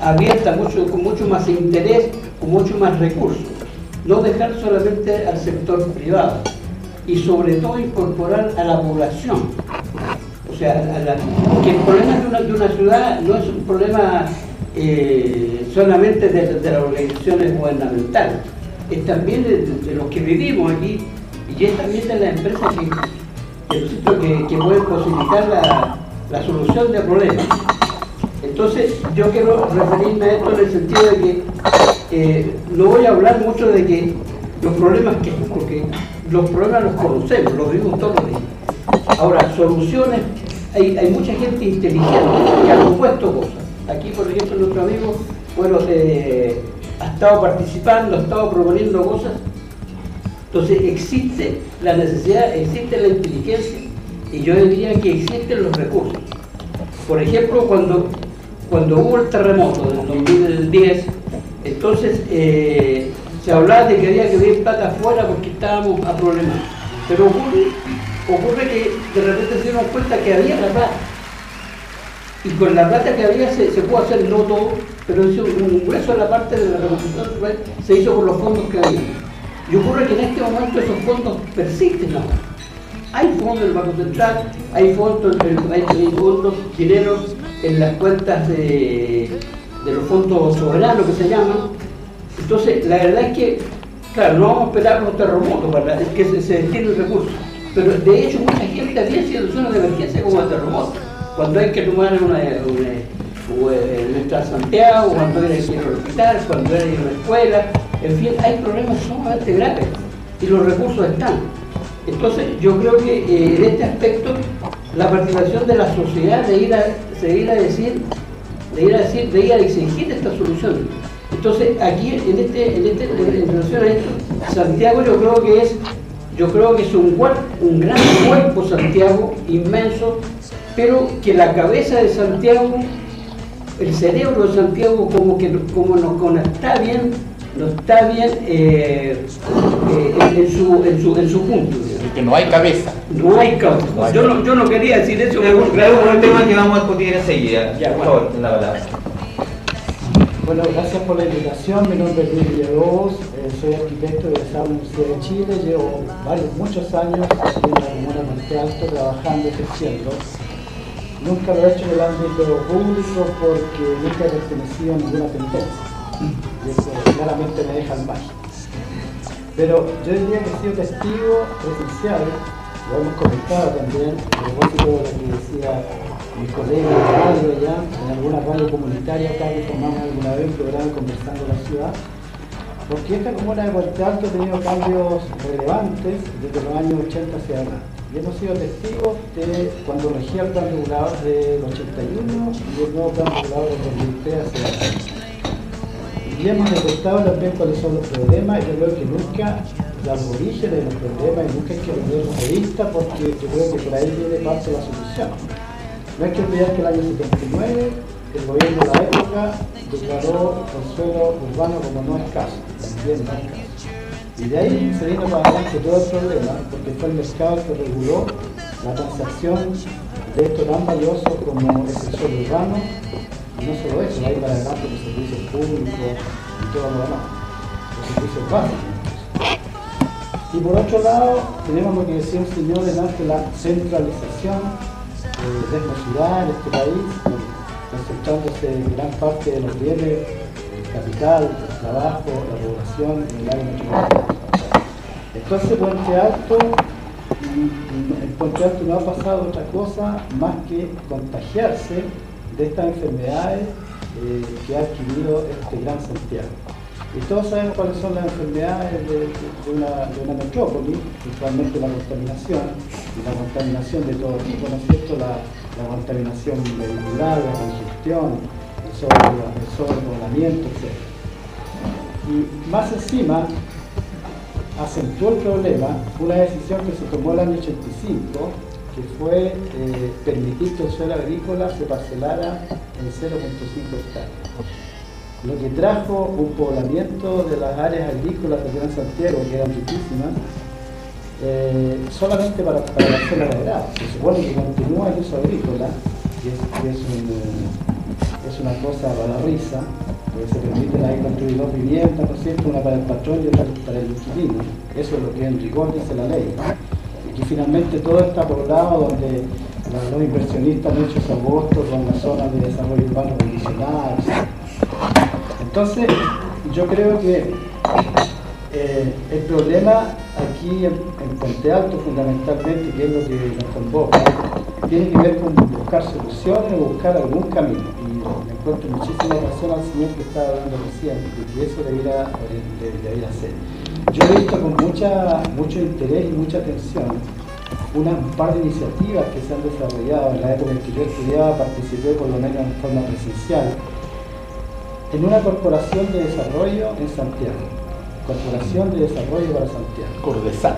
abierta, mucho, con mucho más interés, con mucho más recursos. No dejar solamente al sector privado y sobre todo incorporar a la población. O sea, porque el problema de una, de una ciudad no es un problema eh, solamente de, las organizaciones gubernamentales, es también de, los que vivimos aquí y es también de las empresas que, que pueden posibilitar la, la solución de problemas. Entonces, yo quiero referirme a esto en el sentido de que eh, no voy a hablar mucho de que los problemas que, porque los problemas los conocemos, los vivimos todos los días. Ahora, soluciones, hay, hay mucha gente inteligente que ha propuesto cosas. Aquí, por ejemplo, nuestro amigo, bueno, eh, ha estado participando, ha estado proponiendo cosas. Entonces, existe la necesidad, existe la inteligencia y yo diría que existen los recursos. Por ejemplo, cuando, cuando hubo el terremoto del 2010, entonces eh, se hablaba de que había que pedir plata afuera porque estábamos a problemas. Pero ocurre, ocurre que de repente se dieron cuenta que había la plata. Y con la plata que había se, se pudo hacer no todo, pero hizo un grueso de la parte de la reconstrucción se hizo con los fondos que había. Y ocurre que en este momento esos fondos persisten ahora. Hay fondos del Banco Central, hay fondos, hay, fondos dineros en las cuentas de, de los fondos soberanos que se llaman. Entonces, la verdad es que, claro, no vamos a esperar los terremotos para que se, se destinen recursos. Pero de hecho, mucha gente había situaciones de emergencia como el terremoto. Cuando hay que tomar una, una, o, eh, Santiago, cuando hay que ir al hospital, cuando hay que ir a una escuela, en fin, hay problemas sumamente graves y los recursos están. Entonces, yo creo que eh, en este aspecto, la participación de la sociedad de ir a, de ir a decir, de ir a decir, de ir a exigir esta solución. Entonces, aquí en este, en este, en relación a esto, Santiago yo creo que es, yo creo que es un, un gran cuerpo Santiago, inmenso, pero que la cabeza de Santiago, el cerebro de Santiago como que no- como no, como no está bien, no está bien eh, eh, en, en su, en, su, en su punto. Que no hay cabeza. No hay cabeza. Yo no, yo no quería decir eso. Claro, claro, un tema que vamos a discutir enseguida. Ya, Por bueno. favor, la palabra. Bueno, gracias por la invitación. Mi nombre es Luis Villalobos, eh, soy arquitecto de la Universidad de Chile. Llevo varios, muchos años en la comuna de Monte Alto trabajando y ejerciendo. Nunca lo he hecho en el ámbito público porque nunca he pertenecido a ninguna tendencia. Y eso claramente me deja al margen. Pero yo diría que he sido testigo presencial, lo hemos comentado también, a propósito de lo que decía mi colega de radio allá, en alguna radio comunitaria acá que tomamos alguna vez un conversando la ciudad, porque esta comuna de Puente Alto ha tenido cambios relevantes desde los años 80 hacia acá. Hemos sido testigos de cuando regía el plan regulador del 81 y el nuevo plan regulador del 2003 hacia acá. Y hemos detectado también cuáles son los problemas. Yo creo que nunca los orígenes de los problemas y nunca hay que perderlos de vista porque yo creo que por ahí viene parte de la solución. No hay que olvidar que el año 79 el gobierno de la época declaró el suelo urbano como no escaso, también no escaso. Y de ahí se vino para adelante todo el problema porque fue el mercado que reguló la transacción de esto tan valioso como el suelo urbano y no solo eso, de ahí para adelante los servicios públicos y todo lo demás, los servicios básicos. Y por otro lado, tenemos lo que decía un señor delante, la centralización eh, de esta ciudad, en este país. concentrándose en gran parte de los bienes, capital, trabajo, la población en el área metropolitana. Entonces Puente Alto, mm, en Puente Alto no ha pasado otra cosa más que contagiarse de estas enfermedades eh, que ha adquirido este gran Santiago. Y todos sabemos cuáles son las enfermedades de, una, de una metrópoli, principalmente la contaminación, y la contaminación de todo tipo, ¿no es cierto? La, la contaminación vehicular, la congestión, el sobrepoblamiento, etc. Y más encima, acentuó el problema una decisión que se tomó el año 85, que fue eh, permitir que el suelo agrícola se parcelara en 0.5 hectáreas. Lo que trajo un poblamiento de las áreas agrícolas de Gran Santiago, que eran riquísimas, eh, solamente para, para la zona de grado. Se supone que continúa el uso agrícola, y es, es un, eh, es una cosa para la risa, porque se permiten ahí construir dos viviendas, ¿no es cierto? Una para el patrón y otra para el inquilino. Eso es lo que en rigor dice la ley. Y que finalmente todo está poblado donde los, inversionistas han hecho esos agostos con las zonas de desarrollo urbano condicionadas. Entonces, yo creo que eh, el problema aquí en, en Puente Alto fundamentalmente, que es lo que nos convoca, tiene que ver con buscar soluciones o buscar algún camino. Y me encuentro muchísima razón al señor que estaba hablando recién, que eso debiera, de- debiera ser. Yo he visto con mucha, mucho interés y mucha atención una, un par de iniciativas que se han desarrollado en la época en que yo estudiaba, participé por lo menos en forma presencial, en una corporación de desarrollo en Santiago. Corporación de Desarrollo para Santiago. Cordesan.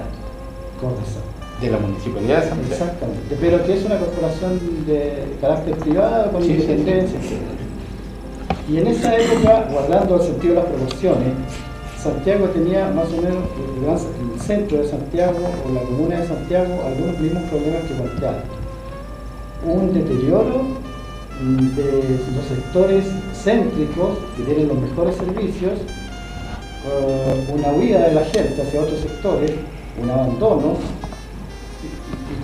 Cordesan. De la Municipalidad de Santiago. Exactamente. Pero que es una corporación de carácter privado, con Sí, sí, sí. independencia, etc. Y en esa época, guardando el sentido de las proporciones, Santiago tenía más o menos, el, gran- el centro de Santiago o la comuna de Santiago, algunos mismos problemas que Alto. Un deterioro mm, de los sectores céntricos que tienen los mejores servicios, eh, una huida de la gente hacia otros sectores, un abandono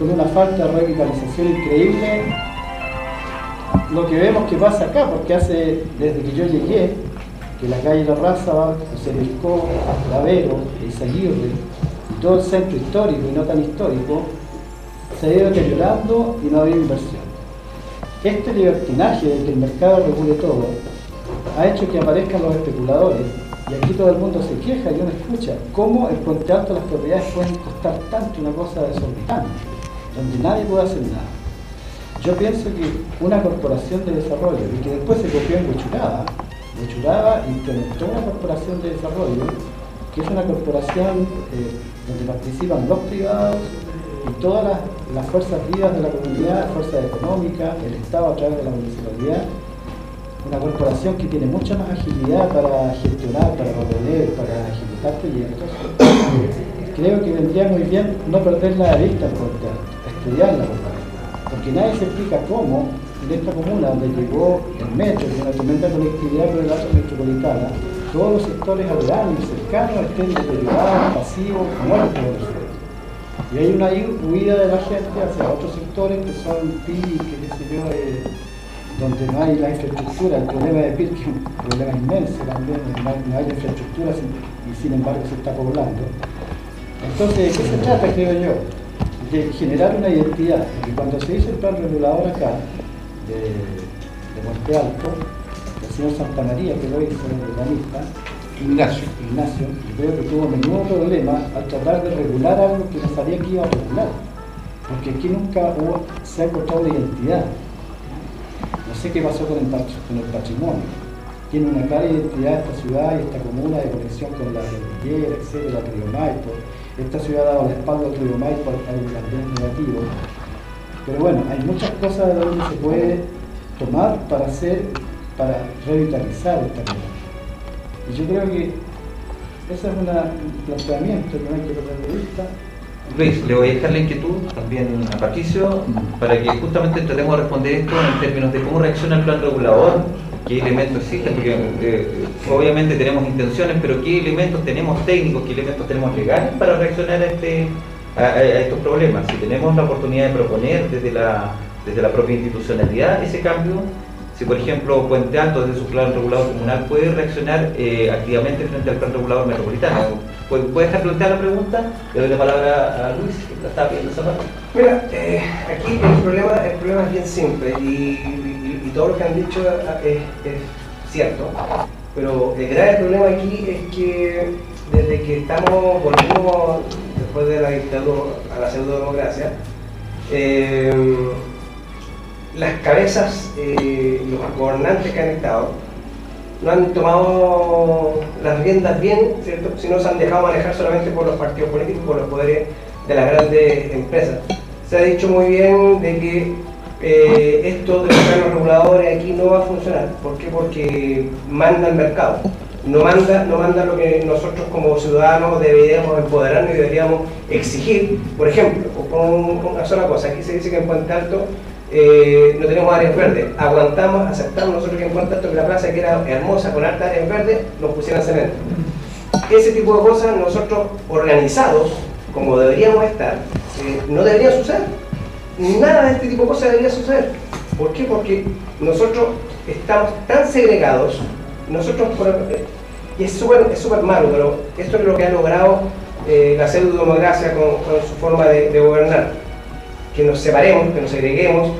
con una falta de revitalización increíble. Lo que vemos que pasa acá, porque hace, desde que yo llegué, que la calle La Raza, José Mircó, Lavero, Eizaguirre y todo el centro histórico y no tan histórico, se ha ido deteriorando y no ha habido inversión. Este libertinaje de que el mercado regule todo ha hecho que aparezcan los especuladores y aquí todo el mundo se queja y uno escucha cómo en Puente Alto las propiedades pueden costar tanto una cosa desorbitante, donde nadie puede hacer nada. Yo pienso que una corporación de desarrollo, y que después se copió en Huechuraba, Huechuraba implementó una corporación de desarrollo, que es una corporación eh, donde participan los privados y todas las, fuerzas vivas de la comunidad, fuerzas económicas, el Estado a través de la municipalidad, una corporación que tiene mucha más agilidad para gestionar, para proponer, para ejecutar proyectos. Creo que vendría muy bien no perderla de vista en Puente Favor. porque nadie se explica cómo en esta comuna donde llegó el metro, es una tremenda conectividad por el área metropolitana, todos los sectores y cercanos estén deteriorados, pasivos, muertos. Y hay una huida de la gente hacia otros sectores que son PIB, que qué sé yo, eh, donde no hay la infraestructura. El problema de PIB que es un problema inmenso también, no hay, infraestructura y sin embargo se está poblando. Entonces, ¿de qué se trata, creo yo? De generar una identidad. Y cuando se hizo el plan regulador acá, de, de Monte Alto, el señor Santa María, que lo hizo, el urbanista, Ignacio. Ignacio, yo creo que tuvo menudo problema al tratar de regular algo que no sabía que iba a regular. Porque aquí nunca hubo, se ha encontrado una identidad. No sé qué pasó con el, patri- con el patrimonio. Tiene una clara identidad esta ciudad y esta comuna de conexión con la cordillera, etcétera, Maipo. Esta ciudad ha dado la espalda al río Maipo, algo también negativo. Pero bueno, hay muchas cosas de donde se puede tomar para hacer, para revitalizar esta comuna. Y yo creo que ese es un planteamiento que no hay que perder de vista. Luis, le voy a dejar la inquietud también a Patricio para que justamente tratemos de responder esto en términos de cómo reacciona el plan regulador, qué elementos existen, porque eh, obviamente tenemos intenciones, pero qué elementos tenemos técnicos, qué elementos tenemos legales para reaccionar a, este, a, estos problemas. Si tenemos la oportunidad de proponer desde la, desde la propia institucionalidad ese cambio, si por ejemplo Puente Alto desde su plan regulador comunal puede reaccionar eh, activamente frente al plan regulador metropolitano. ¿Puede, puede dejar plantear la pregunta? Le doy la palabra a Luis, que la está pidiendo esa parte. Mira, eh, aquí el problema, el problema es bien simple todo lo que han dicho es, es cierto, pero el grave problema aquí es que desde que estamos, volvimos después de la dictadura, a la pseudodemocracia, eh, las cabezas, eh, los gobernantes que han estado, no han tomado las riendas bien, ¿cierto? sino se han dejado manejar solamente por los partidos políticos, por los poderes de las grandes empresas. Se ha dicho muy bien de que eh, esto de los reguladores aquí no va a funcionar. ¿Por qué? Porque manda el mercado. No manda, no manda lo que nosotros como ciudadanos deberíamos empoderarnos y deberíamos exigir. Por ejemplo, con, con una sola cosa, aquí se dice que en Puente Alto eh, no tenemos áreas verdes. Aguantamos, aceptamos nosotros que en Puente Alto que la plaza que era hermosa con harta áreas verdes, nos pusieran cemento. Ese tipo de cosas nosotros organizados, como deberíamos estar, eh, no debería suceder. Nada de este tipo de cosas debería suceder. ¿Por qué? Porque nosotros estamos tan segregados, nosotros, eh, y es súper es malo, pero esto es lo que ha logrado eh, la pseudo-democracia con, su forma de, gobernar. Que nos separemos, que nos segreguemos.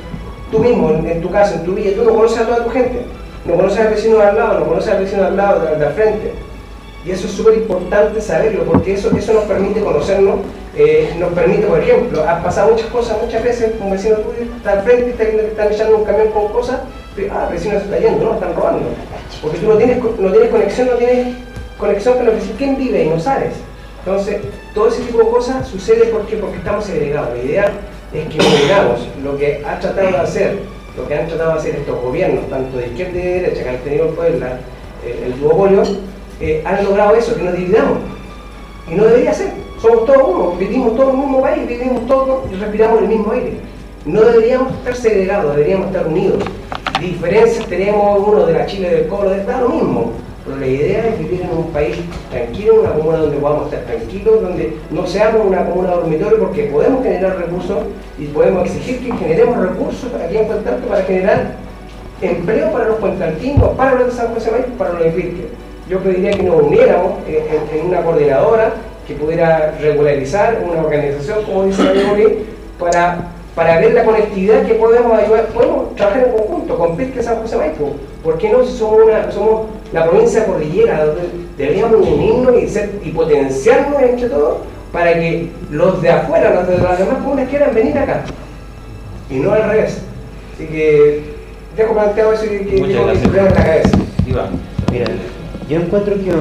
Tú mismo, en, tu casa, en tu vida, tú no conoces a toda tu gente. No conoces al vecino de al lado, no conoces al vecino de al lado, de, de al frente. Y eso es súper importante saberlo, porque eso, eso nos permite conocernos, eh, nos permite, por ejemplo, han pasado muchas cosas, muchas veces un vecino tuyo está al frente, está viendo que están echando un camión con cosas, pero, ah, vecino se está yendo, no, están robando. Porque tú no tienes, no tienes conexión, no tienes conexión con lo que dice quién vive y no sabes. Entonces, todo ese tipo de cosas sucede porque, porque estamos segregados. La idea es que unamos lo que ha tratado de hacer, lo que han tratado de hacer estos gobiernos, tanto de izquierda y de derecha, que han tenido el poder, la- el, el duopolio, eh, han logrado eso, que nos dividamos. Y no debería ser. Somos todos uno, vivimos todos en el mismo país, vivimos todos y respiramos el mismo aire. No deberíamos estar segregados, deberíamos estar unidos. Diferencias tenemos uno de la Chile del Colo, da lo mismo. Pero la idea es vivir en un país tranquilo, una comuna donde podamos estar tranquilos, donde no seamos una comuna dormitorio porque podemos generar recursos y podemos exigir que generemos recursos aquí en Puente para generar empleo para los puentaltinos, para los de San José Maíz, para los de Quilque. Yo pediría que nos uniéramos eh, en, en una coordinadora que pudiera regularizar una organización, como dice la Mori, para, para ver la conectividad que podemos ayudar, podemos trabajar en conjunto con Pirque San José Maipo. ¿Por qué no si somos, una, somos la provincia cordillera? donde Deberíamos unirnos y, ser, y potenciarnos entre todos para que los de afuera, los de las demás comunas quieran venir acá. Y no al revés. Así que dejo planteado eso y que que en la cabeza. Mira, yo encuentro que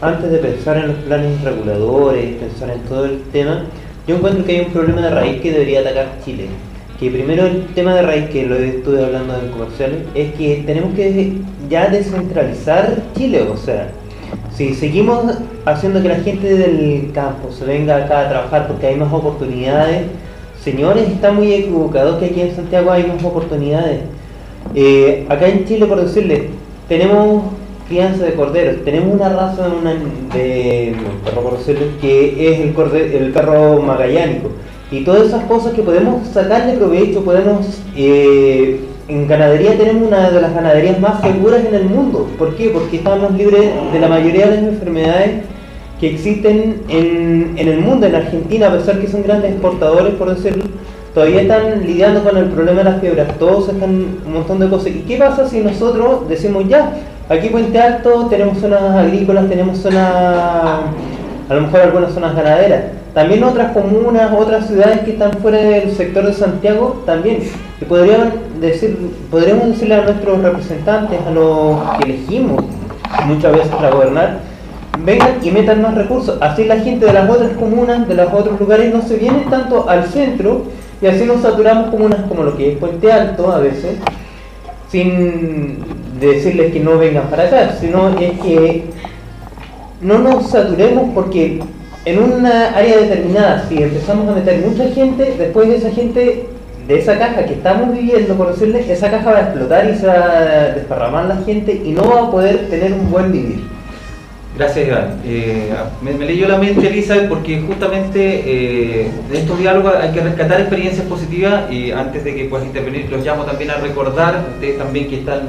antes de pensar en los planes reguladores, pensar en todo el tema, yo encuentro que hay un problema de raíz que debería atacar Chile. Que primero el tema de raíz, que lo estuve hablando en comerciales, es que tenemos que ya descentralizar Chile. O sea, si seguimos haciendo que la gente del campo se venga acá a trabajar porque hay más oportunidades, señores, está muy equivocado que aquí en Santiago hay más oportunidades. Eh, acá en Chile, por decirle, tenemos crianza de corderos, tenemos una raza de, de perro, decirle, que es el, corde- el perro magallánico. Y todas esas cosas que podemos sacarle provecho, podemos... eh, en ganadería tenemos una de las ganaderías más seguras en el mundo. ¿Por qué? Porque estamos libres de la mayoría de las enfermedades que existen en, en el mundo, en Argentina, a pesar que son grandes exportadores, por decirlo, todavía están lidiando con el problema de las fiebre están un montón de cosas. ¿Y qué pasa si nosotros decimos ya, aquí Puente Alto tenemos zonas agrícolas, tenemos zonas, a lo mejor algunas zonas ganaderas? También otras comunas, otras ciudades que están fuera del sector de Santiago, también. Que podrían decir, podríamos decirle a nuestros representantes, a los que elegimos muchas veces para gobernar, vengan y metan más recursos. Así la gente de las otras comunas, de los otros lugares, no se vienen tanto al centro y así nos saturamos comunas como lo que es Puente Alto a veces, sin decirles que no vengan para acá, sino es que no nos saturemos porque en una área determinada, si empezamos a meter mucha gente, después de esa gente, de esa caja que estamos viviendo, por decirle, esa caja va a explotar y se va a desparramar la gente y no va a poder tener un buen vivir. Gracias, Iván. Eh, me, me leyó la mente, Elizabeth, porque justamente eh, de estos diálogos hay que rescatar experiencias positivas y antes de que puedas intervenir, los llamo también a recordar, ustedes también que están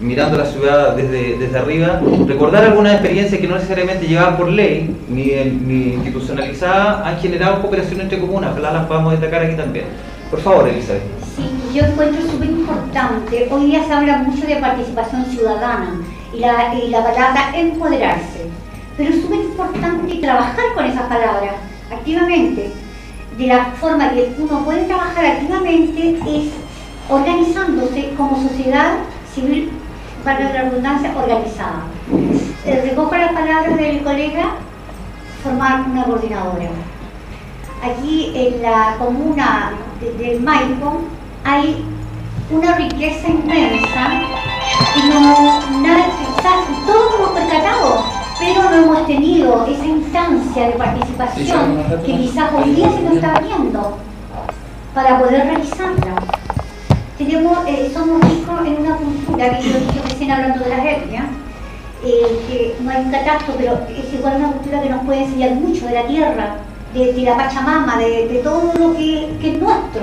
mirando la ciudad desde, desde arriba, recordar algunas experiencias que no necesariamente llegaban por ley ni, ni institucionalizadas, han generado cooperación entre comunas, ojalá las podamos destacar aquí también. Por favor, Elizabeth. Sí, yo encuentro súper importante. Hoy día se habla mucho de participación ciudadana y la, y la palabra empoderarse. Pero es súper importante trabajar con esas palabras activamente. De la forma que uno puede trabajar activamente es organizándose como sociedad civil, para la redundancia, organizada. Eh, Recojo las palabras del colega, formar una coordinadora. Aquí en la comuna de- del Maipo hay una riqueza inmensa y no, nada, quizás todos hemos percatado, pero no hemos tenido esa instancia de participación que quizás hoy día se nos está viendo para poder realizarla. Tenemos, eh, somos ricos en una cultura que yo dije recién hablando de las etnias, eh, que no hay un catastro, pero es igual una cultura que nos puede enseñar mucho de la tierra, de, la Pachamama, de, todo lo que, que es nuestro,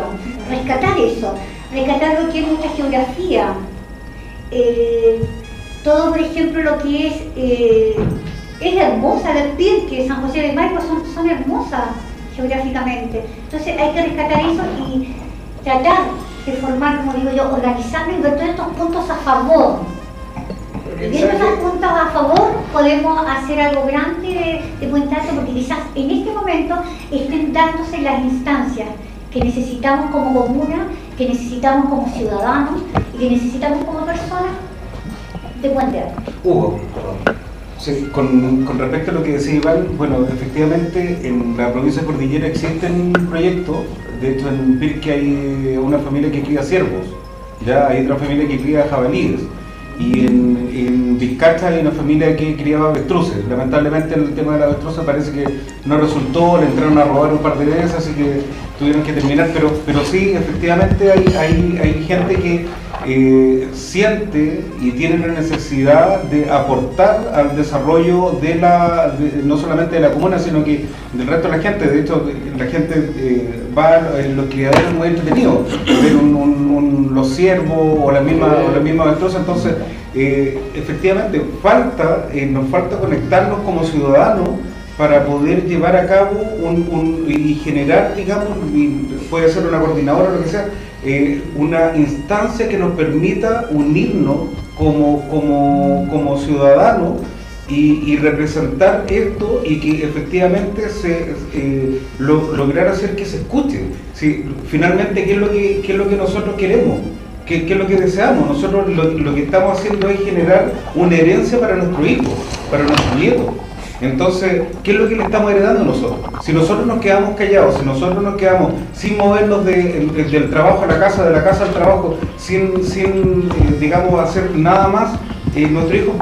rescatar eso, rescatar lo que es nuestra geografía, eh, todo por ejemplo lo que es, eh, es hermosa, del Pirque, San José de Maipo son, son hermosas geográficamente, entonces hay que rescatar eso y tratar de formar, como digo yo, organizarnos y ver todos estos puntos a favor. Y viendo esos puntos a favor podemos hacer algo grande de, Puente Alto porque quizás en este momento estén dándose las instancias que necesitamos como comuna, que necesitamos como ciudadanos y que necesitamos como personas de Puente Alto. Hugo. Sí, con, respecto a lo que decía Iván, bueno, efectivamente en la provincia de Cordillera existen proyectos, de hecho en Pirque hay una familia que cría ciervos, ya hay otra familia que cría jabalíes, y en, en Vizcacha hay una familia que criaba avestruces, lamentablemente el tema de la avestruz parece que no resultó, le entraron a robar un par de veces, así que tuvieron que terminar, pero, pero sí, efectivamente hay, hay, hay gente que eh, siente y tiene la necesidad de aportar al desarrollo de la, no solamente de la comuna, sino que del resto de la gente. De hecho, la gente eh, va en los criaderos muy entretenidos, ver los ciervos o la misma, o la misma. Entonces, eh, efectivamente, falta, nos falta conectarnos como ciudadanos para poder llevar a cabo un, y generar, digamos, puede ser una coordinadora o lo que sea, una instancia que nos permita unirnos como, como, como ciudadanos y, representar esto y que efectivamente se eh, lo- lograr hacer que se escuche. Sí, finalmente, ¿qué es lo que, qué es lo que nosotros queremos? ¿Qué, qué es lo que deseamos? Nosotros lo, lo que estamos haciendo es generar una herencia para nuestro hijo, para nuestros nietos. Entonces, ¿qué es lo que le estamos heredando nosotros? Si nosotros nos quedamos callados, si nosotros nos quedamos sin movernos de- el- del trabajo a la casa, de la casa al trabajo, sin, sin eh, digamos, hacer nada más, eh, nuestros hijos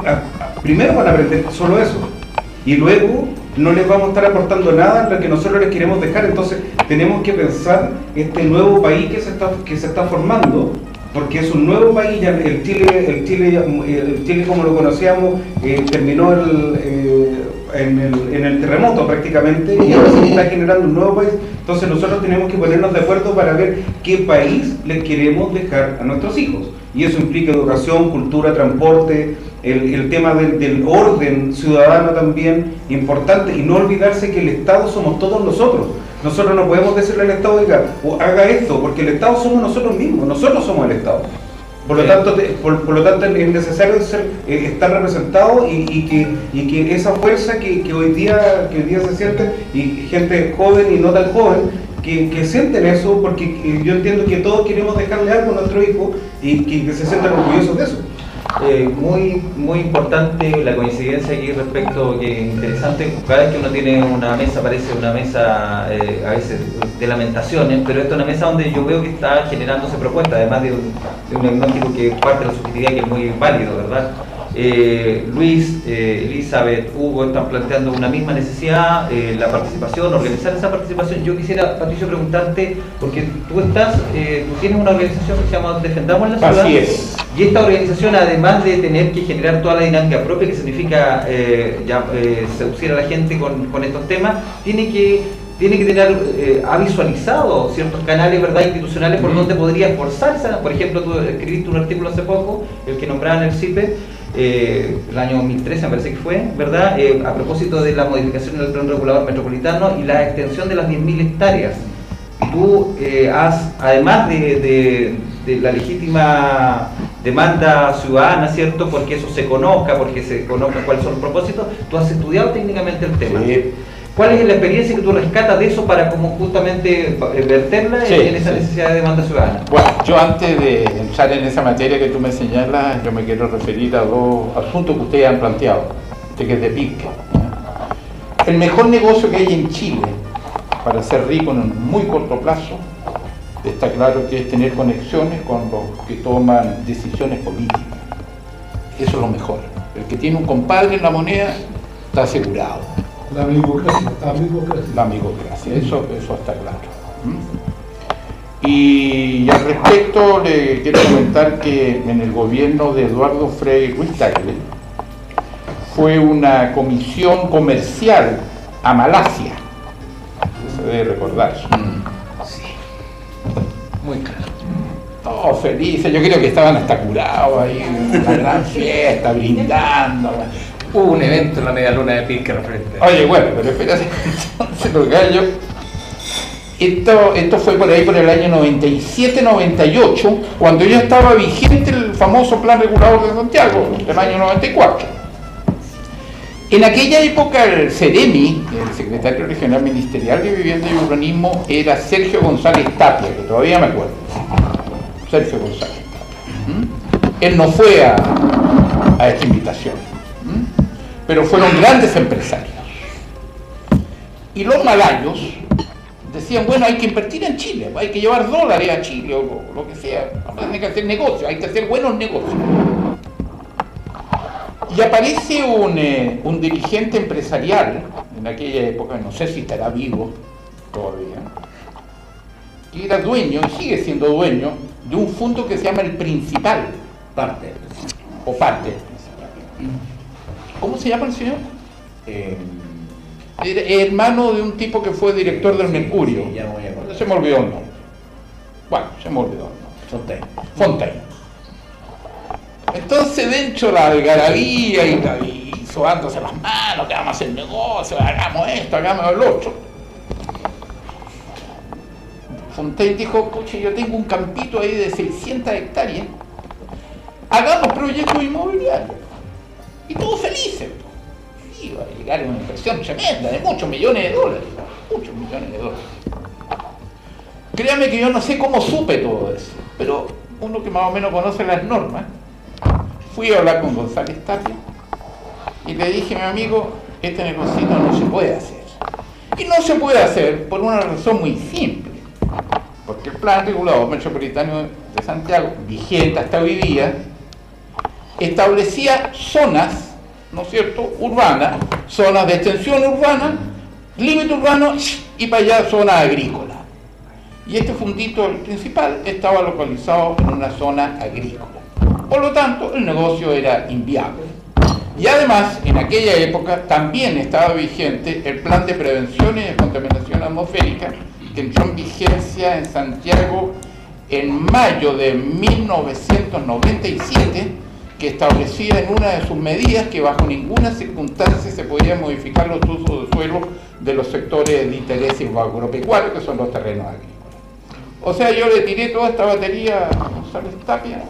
primero van a aprender solo eso. Y luego no les vamos a estar aportando nada en lo que nosotros les queremos dejar. Entonces, tenemos que pensar este nuevo país que se está, que se está formando, porque es un nuevo país, ya el Chile, el Chile, el Chile como lo conocíamos, eh, terminó el, eh, en, el, en el terremoto prácticamente y ahora se está generando un nuevo país. Entonces nosotros tenemos que ponernos de acuerdo para ver qué país les queremos dejar a nuestros hijos. Y eso implica educación, cultura, transporte, el, tema del, orden ciudadano también importante y no olvidarse que el Estado somos todos nosotros. Nosotros no podemos decirle al Estado, oiga, haga esto, porque el Estado somos nosotros mismos, nosotros somos el Estado. Por lo tanto, por, por lo tanto es necesario ser, eh, estar representado y, y que, y que esa fuerza que, que hoy día que hoy día se siente, y gente joven y no tan joven, que, que sienten eso, porque eh, yo entiendo que todos queremos dejarle algo a nuestro hijo y que, que se sientan orgullosos de eso. Eh, muy, muy importante la coincidencia aquí respecto, que interesante, cada vez que uno tiene una mesa parece una mesa eh, a veces de lamentaciones, pero esta es una mesa donde yo veo que está generándose propuestas, además de un, de diagnóstico que parte de la subjetividad que es muy válido, ¿verdad? Eh, Luis, eh, Elizabeth, Hugo están planteando una misma necesidad, eh, la participación, organizar esa participación. Yo quisiera, Patricio, preguntarte, porque tú estás, tú tienes una organización que se llama Defendamos la Ciudad. Así es. Y esta organización, además de tener que generar toda la dinámica propia, que significa ya, seducir a la gente con, con estos temas, tiene que tiene que tener, eh, ha visualizado ciertos canales verdad institucionales por donde podría esforzarse. Por ejemplo, tú escribiste un artículo hace poco, el que nombraban el CIPE, eh, el año 2013 me parece que fue, ¿verdad? Eh, a propósito de la modificación del plan regulador metropolitano y la extensión de las 10.000 hectáreas. Tú eh, has, además de, de- la legítima demanda ciudadana, ¿cierto? Porque eso se conozca, porque se conozca cuáles son los propósitos, tú has estudiado técnicamente el tema. ¿Cuál es la experiencia que tú rescatas de eso para como justamente eh, verterla Sí, en, en esa sí. necesidad de demanda ciudadana? Bueno, yo antes de entrar en esa materia que tú me señalas, yo me quiero referir a dos asuntos que ustedes han planteado, de que es de pique. El mejor negocio que hay en Chile para ser rico en un muy corto plazo, está claro que es tener conexiones con los que toman decisiones políticas. Eso es lo mejor. El que tiene un compadre en la moneda está asegurado. La amigocracia, amigocracia. La amigocracia, eso, eso está claro. ¿Mm? Y al respecto le quiero comentar que en el gobierno de Eduardo Frei Ruiz Tagle fue una comisión comercial a Malasia. Se debe recordar. Muy claro. Todos felices, yo creo que estaban hasta curados ahí, una gran fiesta, brindando. Hubo un evento en la media luna de Pirque frente. Oye, bueno, pero espérate, entonces los gallos. Esto, esto fue por ahí por el año 97-98, cuando ya estaba vigente el famoso Plan Regulador de Santiago, del año 94. En aquella época el CEREMI, el secretario regional ministerial de Vivienda y Urbanismo, era Sergio González Tapia, que todavía me acuerdo. Sergio González Tapia. Él no fue a, a esta invitación. Pero fueron grandes empresarios. Y los malayos decían, bueno, hay que invertir en Chile, hay que llevar dólares a Chile o lo, que sea, hay que hacer negocios, hay que hacer buenos negocios. Y aparece un, eh, un dirigente empresarial en aquella época, no sé si estará vivo todavía, que era dueño y sigue siendo dueño de un fondo que se llama el Principal. Parte. O parte. ¿Cómo se llama el señor? Eh, hermano de un tipo que fue director del Mercurio. ya no voy a acordar. Se me olvidó el nombre. Bueno, se me olvidó el nombre. Fontaine. Fontaine. Entonces, dentro de la algarabía y, y sobándose las manos, que vamos a hacer negocio, hagamos esto, hagamos lo otro. Fontaine dijo, coche, yo tengo un campito ahí de 600 hectáreas, hagamos proyectos inmobiliarios. Y todos felices. Iba a llegar una inversión tremenda de muchos millones de dólares. Muchos millones de dólares. Créame que yo no sé cómo supe todo eso, pero uno que más o menos conoce las normas, fui a hablar con González Tapia y le dije, mi amigo, este negocio no se puede hacer. Y no se puede hacer por una razón muy simple, porque el plan regulador metropolitano de Santiago, vigente hasta hoy día, establecía zonas, ¿no es cierto?, urbanas, zonas de extensión urbana, límite urbano y para allá zona agrícola. Y este fundito principal estaba localizado en una zona agrícola. Por lo tanto, el negocio era inviable. Y además, en aquella época también estaba vigente el plan de prevención y de contaminación atmosférica que entró en vigencia en Santiago en mayo de 1997, que establecía en una de sus medidas que bajo ninguna circunstancia se podían modificar los usos de suelo de los sectores de interés agropecuario, que son los terrenos agrícolas. O sea, yo le tiré toda esta batería a González Tapia.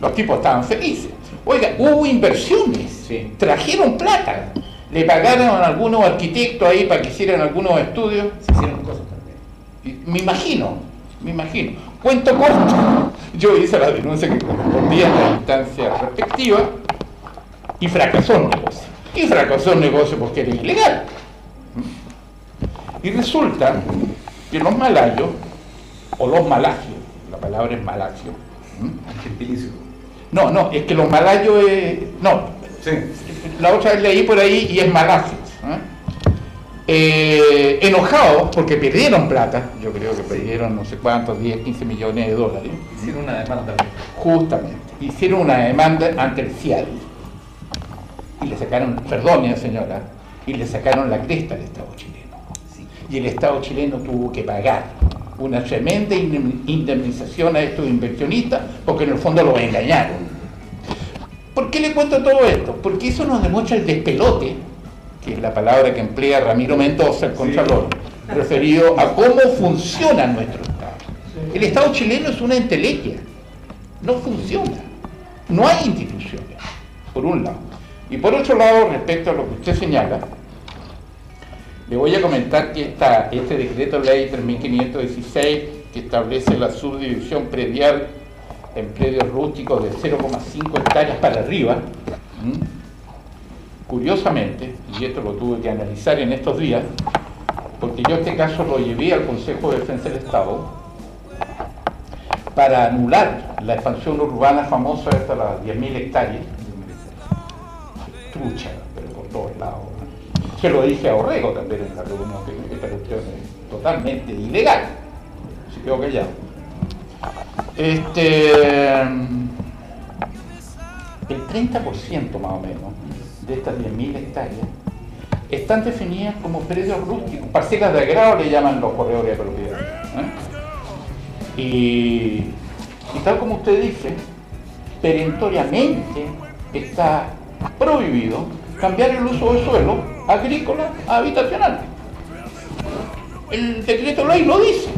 Los tipos estaban felices. Oiga, hubo inversiones, trajeron plata, le pagaron a algunos arquitectos ahí para que hicieran algunos estudios. Se hicieron cosas también. Me imagino, me imagino. Cuento corto. Yo hice la denuncia que correspondía en la instancia respectiva y fracasó el negocio. Y fracasó el negocio porque era ilegal. Y resulta que los malayos, o los malagios, la palabra es malagio, No, no, es que los malayos es. No. La otra vez leí por ahí y es malasia. ¿eh? Eh, enojados porque perdieron plata, yo creo que perdieron no sé cuántos, 10, 15 millones de dólares. Hicieron una demanda. Justamente. Hicieron una demanda ante el CIADI. Y le sacaron, perdone señora, y le sacaron la cresta al Estado chileno. Y el Estado chileno tuvo que pagar una tremenda indem- indemnización a estos inversionistas porque en el fondo los engañaron. ¿Por qué le cuento todo esto? Porque eso nos demuestra el despelote, que es la palabra que emplea Ramiro Mendoza, el Contralor, referido a cómo funciona nuestro Estado. El Estado chileno es una entelequia, no funciona, no hay instituciones, por un lado. Y por otro lado, respecto a lo que usted señala, le voy a comentar que esta, este decreto ley 3516 que establece la subdivisión predial en predios rústicos de 0,5 hectáreas para arriba, ¿m? Curiosamente, y esto lo tuve que analizar en estos días, porque yo este caso lo llevé al Consejo de Defensa del Estado para anular la expansión urbana famosa hasta las 10.000 hectáreas, trucha, pero por todos lados. Se lo dije a Orrego también en la reunión, que esta cuestión es totalmente ilegal. Se quedó callado. Este, el 30% más o menos de estas 10.000 hectáreas están definidas como predios rústicos, parcelas de agrado le llaman los corredores de propiedad. ¿eh? Y, tal como usted dice, perentoriamente está prohibido cambiar el uso del suelo agrícola a habitacional. El decreto ley lo dice.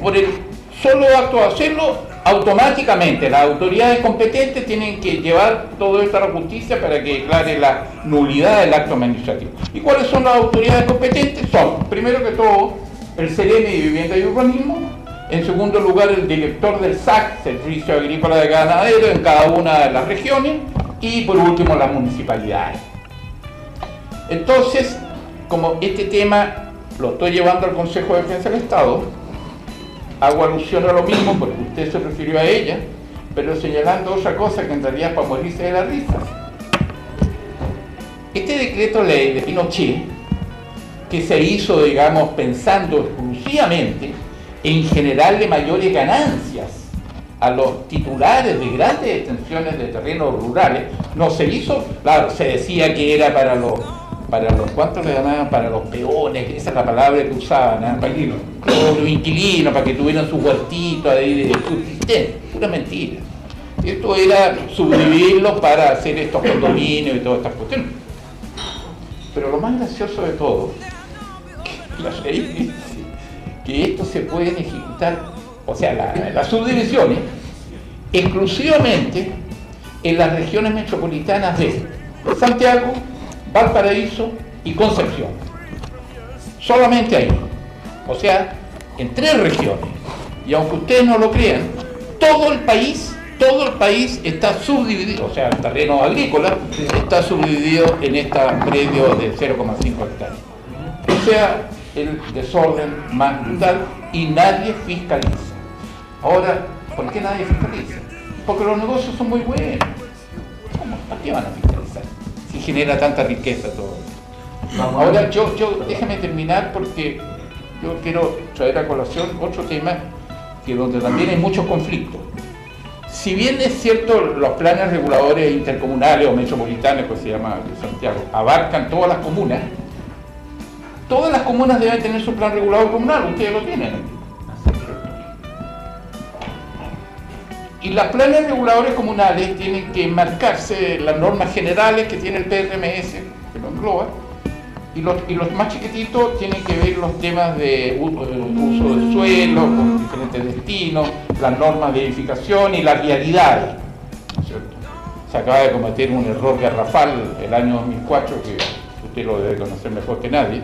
Por el solo acto de hacerlo, automáticamente las autoridades competentes tienen que llevar todo esto a la justicia para que declare la nulidad del acto administrativo. ¿Y cuáles son las autoridades competentes? Son, primero que todo, el CEREMI de Vivienda y Urbanismo, en segundo lugar, el director del SAC, Servicio Agrícola de Ganadero, en cada una de las regiones, y por último, las municipalidades. Entonces, como este tema lo estoy llevando al Consejo de Defensa del Estado, hago alusión a lo mismo porque usted se refirió a ella, pero señalando otra cosa que en para morirse de la risa. Este decreto ley de Pinochet, que se hizo, digamos, pensando exclusivamente en generarle mayores ganancias a los titulares de grandes extensiones de terrenos rurales, no se hizo, claro, se decía que era para los, para los, ¿cuántos le llamaban? Para los peones, esa es la palabra que usaban, ¿eh? Los, los inquilinos, para que tuvieran su huertito ahí de subsistencia, pura mentira. Esto era subdividirlos para hacer estos condominios y todas estas cuestiones. Pero lo más gracioso de todo, que la ley dice que esto se pueden ejecutar, o sea, la- las subdivisiones, exclusivamente en las regiones metropolitanas de Santiago, Valparaíso y Concepción. Solamente ahí. O sea, en tres regiones. Y aunque ustedes no lo crean, todo el país, todo el país está subdividido, o sea, el terreno agrícola está subdividido en estos predios de 0,5 hectáreas. O sea, el desorden más brutal y nadie fiscaliza. Ahora, ¿por qué nadie fiscaliza? Porque los negocios son muy buenos. ¿Cómo? ¿Para qué van a fiscalizar? Genera tanta riqueza todo esto. Ahora, yo, yo, déjame terminar porque yo quiero traer a colación otro tema que donde también hay muchos conflictos. Si bien es cierto, los planes reguladores intercomunales o metropolitanos, que se llama de Santiago, abarcan todas las comunas, todas las comunas deben tener su plan regulador comunal, ustedes lo tienen. Y los planes reguladores comunales tienen que enmarcarse en las normas generales que tiene el PRMS, que lo engloba, y los, y los más chiquititos tienen que ver los temas de u- eh, uso del suelo, con diferentes destinos, las normas de edificación y las vialidades. ¿no es cierto? Se acaba de cometer un error garrafal el año 2004, que usted lo debe conocer mejor que nadie,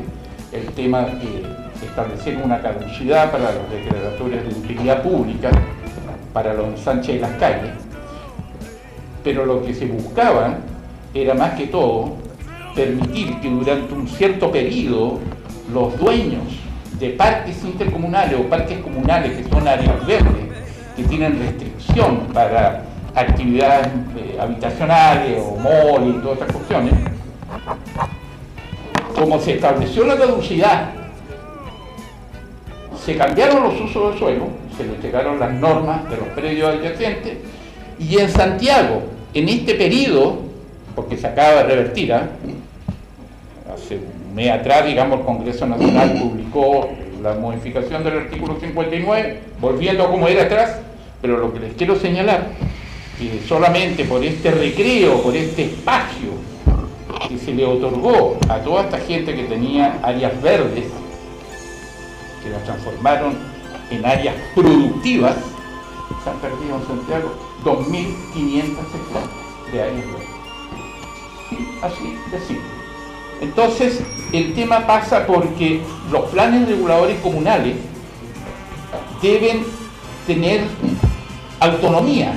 el tema de establecer una caducidad para los declaratorios de utilidad pública, para los ensanches de las calles, pero lo que se buscaba era más que todo permitir que durante un cierto periodo los dueños de parques intercomunales o parques comunales que son áreas verdes, que tienen restricción para actividades eh, habitacionales o mall y todas estas cuestiones, como se estableció la caducidad, se cambiaron los usos del suelo, se le llegaron las normas de los predios adyacentes, y en Santiago, en este periodo, porque se acaba de revertir, ¿ah? hace un mes atrás, digamos, el Congreso Nacional publicó la modificación del artículo 59, volviendo a como era atrás, pero lo que les quiero señalar, que solamente por este recreo, por este espacio que se le otorgó a toda esta gente que tenía áreas verdes, que las transformaron en áreas productivas, se han perdido en Santiago 2.500 hectáreas de áreas verdes. Sí, así de simple. Entonces, el tema pasa porque los planes reguladores comunales deben tener autonomía,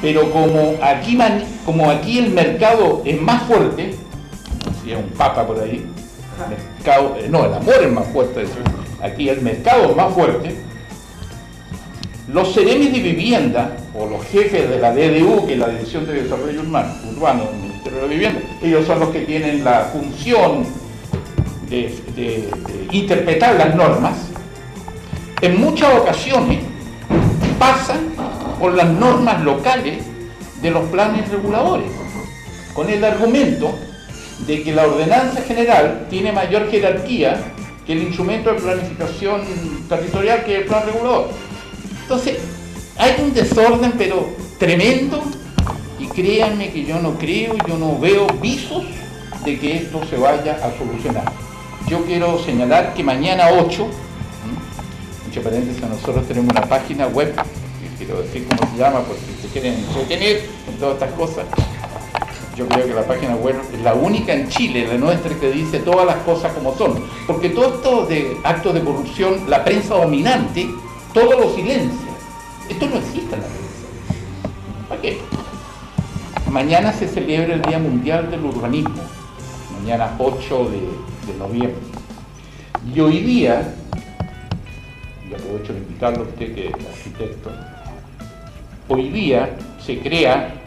pero como aquí, el mercado es más fuerte, decía un papa por ahí, mercado, eh, no, el amor es más fuerte, eso, aquí el mercado más fuerte, los seremis de vivienda o los jefes de la DDU, que es la Dirección de Desarrollo Urbano, del Ministerio de Vivienda, ellos son los que tienen la función de interpretar las normas, en muchas ocasiones pasan por las normas locales de los planes reguladores, con el argumento de que la ordenanza general tiene mayor jerarquía que el instrumento de planificación territorial que es el plan regulador. Entonces, hay un desorden pero tremendo y créanme que yo no creo, yo no veo visos de que esto se vaya a solucionar. Yo quiero señalar que mañana 8, ¿m? entre paréntesis, nosotros tenemos una página web, quiero decir cómo se llama, porque se quieren entretener en todas estas cosas, yo creo que la página web es la única en Chile, la nuestra, que dice todas las cosas como son. Porque todo esto de actos de corrupción, la prensa dominante, todo lo silencia. Esto no existe en la prensa. ¿Para qué? Mañana se celebra el Día Mundial del Urbanismo, mañana 8 de, de noviembre. Y hoy día, y aprovecho de invitarlo a usted que es arquitecto, hoy día se crea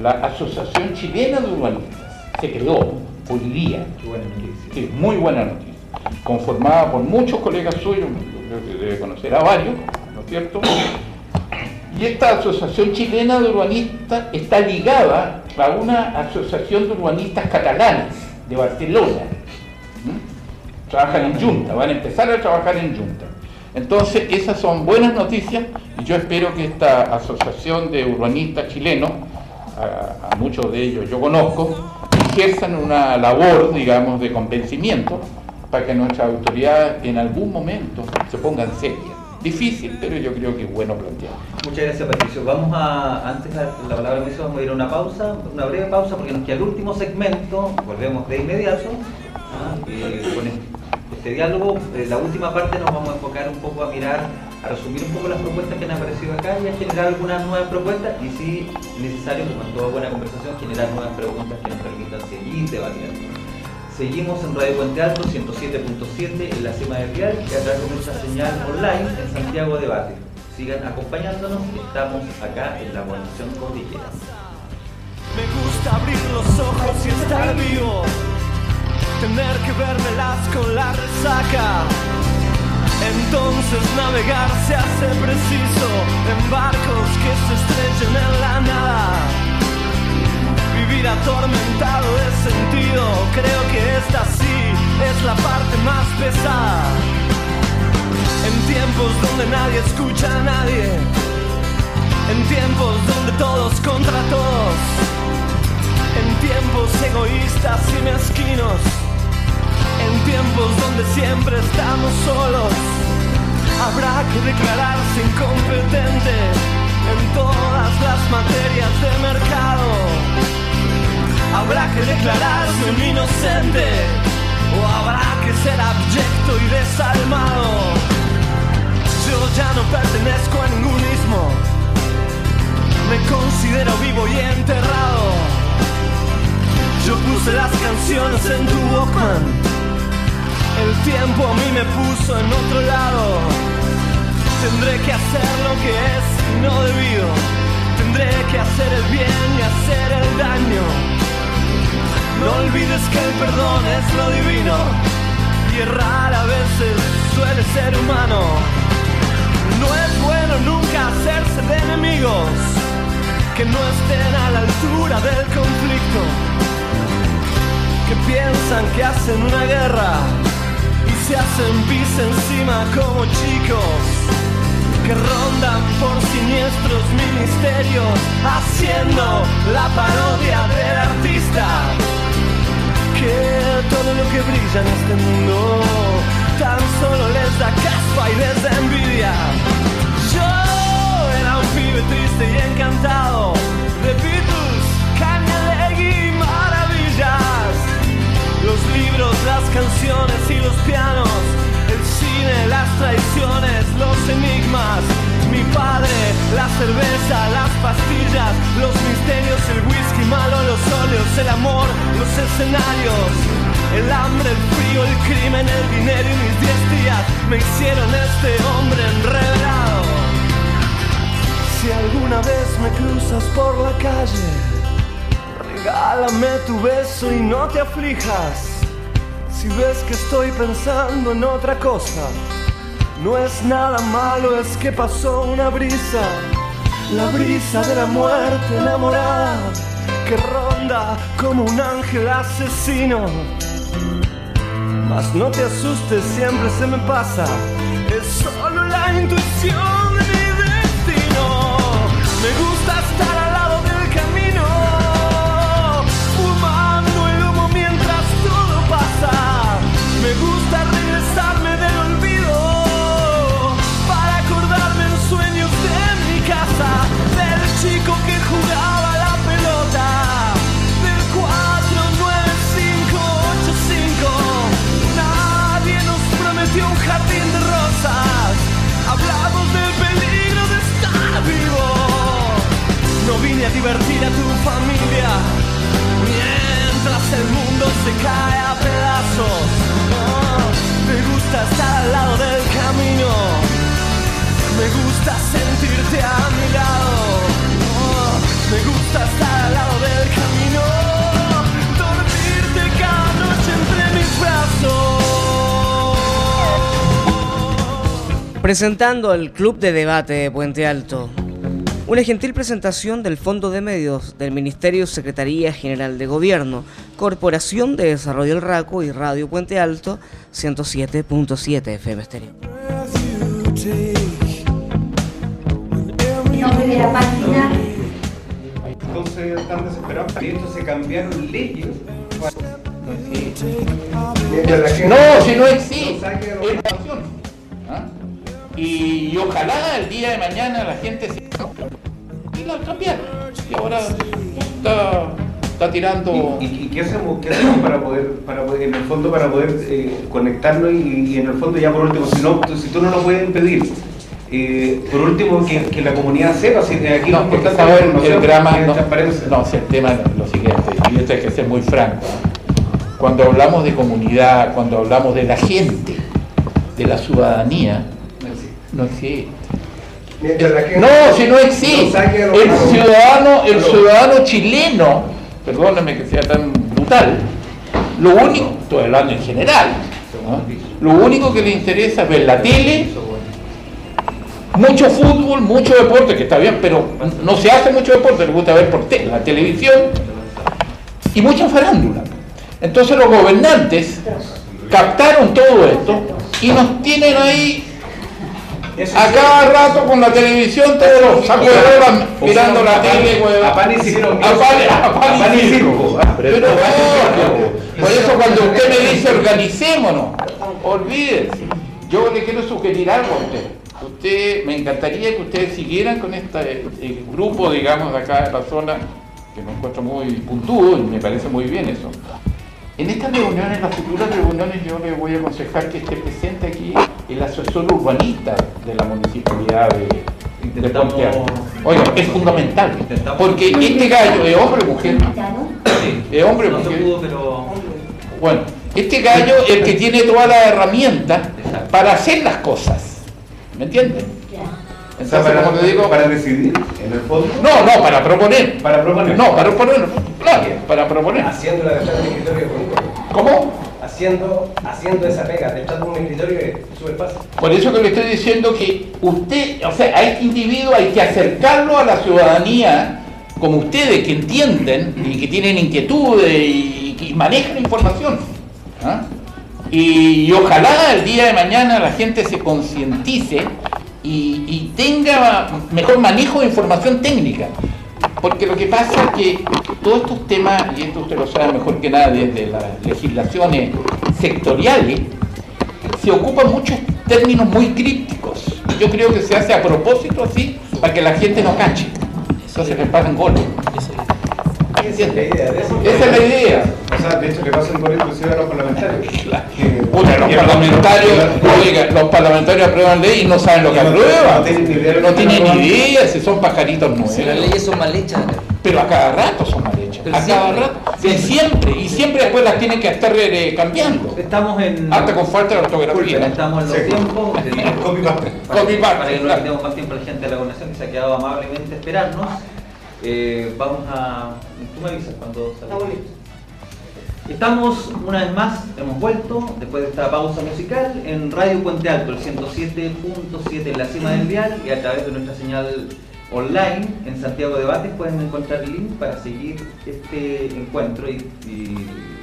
la Asociación Chilena de Urbanistas. Se creó hoy día. Sí, muy buena noticia. Conformada por muchos colegas suyos, yo creo que debe conocer a varios, ¿no es cierto? Y esta Asociación Chilena de Urbanistas está ligada a una asociación de urbanistas catalanes de Barcelona. ¿Mm? Trabajan en Junta, van a empezar a trabajar en Junta. Entonces, esas son buenas noticias y yo espero que esta asociación de urbanistas chilenos, a, a muchos de ellos yo conozco, ejerzan una labor, digamos, de convencimiento para que nuestras autoridades en algún momento se pongan serias. Difícil, pero yo creo que es bueno plantear. Muchas gracias Patricio. Vamos a, antes de la palabra Mauricio, vamos a ir a una pausa, una breve pausa porque nos queda el último segmento, volvemos de inmediato. ¿ah? Con este diálogo, eh, la última parte nos vamos a enfocar un poco a mirar, a resumir un poco las propuestas que han aparecido acá y a generar algunas nuevas propuestas y si necesario, como en toda buena conversación, generar nuevas preguntas que nos permitan seguir debatiendo. Seguimos en Radio Puente Alto 107.7 en la cima del dial y a través de nuestra señal online en Santiago Debate. Sigan acompañándonos, estamos acá en la Guarnición Cordillera. Me gusta abrir los ojos y estar vivo. Tener que vérmelas con la resaca. Entonces navegar se hace preciso en barcos que se estrellen en la nada. Vivir atormentado de sentido, creo que esta sí es la parte más pesada. En tiempos donde nadie escucha a nadie, en tiempos donde todos contra todos, en tiempos egoístas y mezquinos, en tiempos donde siempre estamos solos, habrá que declararse incompetente en todas las materias de mercado. Habrá que declararse un inocente o habrá que ser abyecto y desalmado. Yo ya no pertenezco a ningún ismo, me considero vivo y enterrado. Yo puse las canciones en tu Walkman, el tiempo a mí me puso en otro lado. Tendré que hacer lo que es no debido tendré que hacer el bien y hacer el daño. No olvides que el perdón es lo divino y errar a veces suele ser humano. No es bueno nunca hacerse de enemigos que no estén a la altura del conflicto, que piensan que hacen una guerra y se hacen pis encima como chicos que rondan por siniestros ministerios haciendo la parodia del artista. Que todo lo que brilla en este mundo tan solo les da caspa y les da envidia. Yo era un pibe triste y encantado de los libros, las canciones y los pianos, el cine, las traiciones, los enigmas, mi padre, la cerveza, las pastillas, los misterios, el whisky malo, los óleos, el amor, los escenarios, el hambre, el frío, el crimen, el dinero y mis diez días me hicieron este hombre enredado. Si alguna vez me cruzas por la calle, Regálame tu beso y no te aflijas. Si ves que estoy pensando en otra cosa, no es nada malo, es que pasó una brisa. La brisa de la muerte enamorada que ronda como un ángel asesino. Mas no te asustes, siempre se me pasa. Es solo la intuición de mi destino. Me gusta estar Presentando el Club de Debate de Puente Alto. Una gentil presentación del Fondo de Medios del Ministerio Secretaría General de Gobierno, Corporación de Desarrollo del Raco y Radio Puente Alto 107.7 FM Estéreo. nombre de la página. Entonces están desesperados y entonces se cambiaron leyes. No, si no existe. ¿Ah? Y, ojalá el día de mañana la gente se. Y la cambiaron. Y ahora está, está tirando. ¿Y, y- y qué hacemos, qué hacemos para poder, para poder, en el fondo, para poder eh, conectarnos y, en el fondo ya por último, si, no, si tú no lo puedes impedir, eh, por último que, que la comunidad sepa, si de aquí No, saber es la información, el drama, no, no, si el tema es lo siguiente, y esto hay que ser muy franco. Cuando hablamos de comunidad, cuando hablamos de la gente, de la ciudadanía, no existe. No, si no existe. El ciudadano, el ciudadano chileno, perdóname que sea tan brutal, lo único, estoy hablando en general, ¿no? lo único que le interesa es ver la tele, mucho fútbol, mucho deporte, que está bien, pero no se hace mucho deporte, le gusta ver por tele, la televisión, y mucha farándula. Entonces los gobernantes captaron todo esto y nos tienen ahí a cada rato con la televisión todos los sacos de bola mirando la tele. A pan y circo. A pan, a pan y circo. Pero obvio. por eso cuando usted me dice organicémonos, olvídese. Yo le quiero sugerir algo a usted. Usted, me encantaría que ustedes siguieran con este grupo, digamos, de acá de la zona, que me encuentro muy puntudo y me parece muy bien eso. En estas reuniones, en las futuras reuniones, yo le voy a aconsejar que esté presente aquí el asesor urbanista de la municipalidad de, de Puente Alto. Oiga, es fundamental, porque este gallo es hombre o mujer, es hombre o No se mujer. pudo, pero Bueno, este gallo es el que tiene todas las herramientas para hacer las cosas. ¿Me entienden? Entonces, para- como te digo, para decidir, en el fondo. No, no, para proponer. Para proponer. No, para proponer. Para proponer. Haciendo la verdad del escritorio con ¿Cómo? Haciendo, haciendo esa pega, detrás de un escritorio es súper fácil. Por eso que le estoy diciendo que usted, o sea, a este individuo hay que acercarlo a la ciudadanía como ustedes que entienden y que tienen inquietudes y que manejan información. ¿ah? Y, y ojalá el día de mañana la gente se concientice y, y tenga mejor manejo de información técnica. Porque lo que pasa es que todos estos temas, y esto usted lo sabe mejor que nadie, de las legislaciones sectoriales, se ocupan muchos términos muy crípticos. Yo creo que se hace a propósito así para que la gente no cache. Entonces les pasan goles. Esa es la idea. De sea, hecho, le pasa por inclusive a los parlamentarios. Que- Puta, los parlamentarios, oiga, los parlamentarios aprueban ley y no saben lo que No aprueban. tienen ni idea No tienen ni idea si son pajaritos nuevos. Si las leyes son mal hechas. Pero a cada rato son mal hechas. Pero A cada siempre, rato. Y siempre. Y siempre después las tienen que estar eh, cambiando. Estamos en. Hasta con falta de ortografía. Estamos en los Sí. tiempos. de- Copy que- paste, para que no claro. le quitemos más tiempo a la gente de la gobernación que se ha quedado amablemente a esperarnos. Eh, vamos a. Tú me avisas cuando salga. Estamos una vez más, hemos vuelto después de esta pausa musical en Radio Puente Alto, el 107.7 en la cima del vial y a través de nuestra señal online en Santiago Debates pueden encontrar el link para seguir este encuentro y,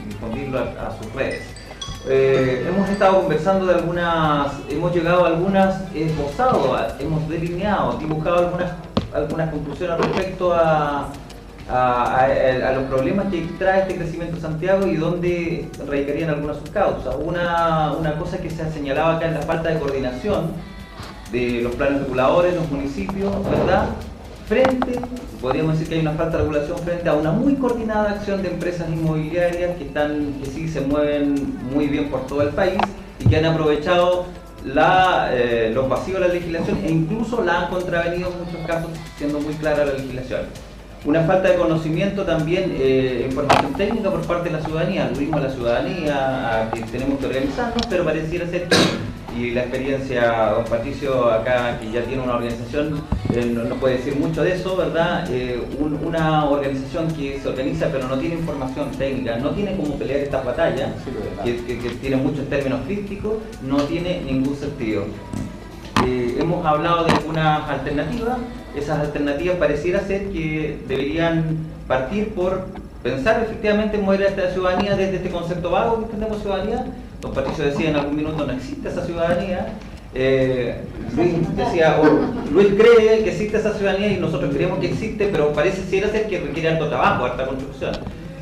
difundirlo a, sus redes. Eh, hemos estado conversando de algunas, hemos llegado a algunas, esbozado, hemos delineado, dibujado algunas, algunas conclusiones respecto a, a, los problemas que trae este crecimiento de Santiago y dónde radicarían algunas de sus causas. Una, una cosa que se ha señalado acá es la falta de coordinación de los planes reguladores, los municipios, ¿verdad? Frente, podríamos decir que hay una falta de regulación frente a una muy coordinada acción de empresas inmobiliarias que están, que sí se mueven muy bien por todo el país y que han aprovechado la, eh, los vacíos de la legislación e incluso la han contravenido en muchos casos, siendo muy clara la legislación. Una falta de conocimiento también, eh, información técnica por parte de la ciudadanía. Lo mismo la ciudadanía, a que tenemos que organizarnos, pero pareciera ser que, y la experiencia, don Patricio, acá que ya tiene una organización, eh, no, no puede decir mucho de eso, ¿verdad? Eh, un- una organización que se organiza pero no tiene información técnica, no tiene cómo pelear estas batallas, que, que- que tiene muchos términos crípticos, no tiene ningún sentido. Eh, hemos hablado de algunas alternativas. Esas alternativas pareciera ser que deberían partir por pensar efectivamente en mover a esta ciudadanía desde este concepto vago que entendemos ciudadanía. Don Patricio decía en algún minuto no existe esa ciudadanía. Eh, Luis decía, o Luis cree que existe esa ciudadanía y nosotros creemos que existe, pero parece ser que requiere harto trabajo, harta construcción.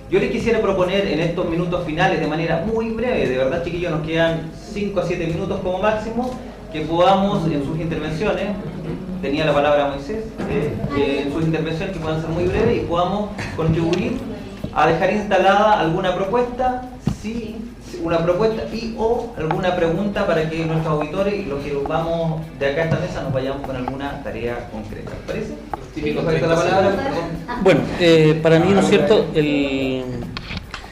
Yo les quisiera proponer en estos minutos finales, de manera muy breve, de verdad chiquillos, nos quedan 5 a 7 minutos como máximo, que podamos en sus intervenciones, tenía la palabra Moisés, eh, que en sus intervenciones que puedan ser muy breves y podamos contribuir a dejar instalada alguna propuesta, sí, una propuesta y o alguna pregunta para que nuestros auditores y los que vamos de acá a esta mesa nos vayamos con alguna tarea concreta. ¿Les parece? Perdón. Bueno, eh, para mí, ¿no es cierto? El,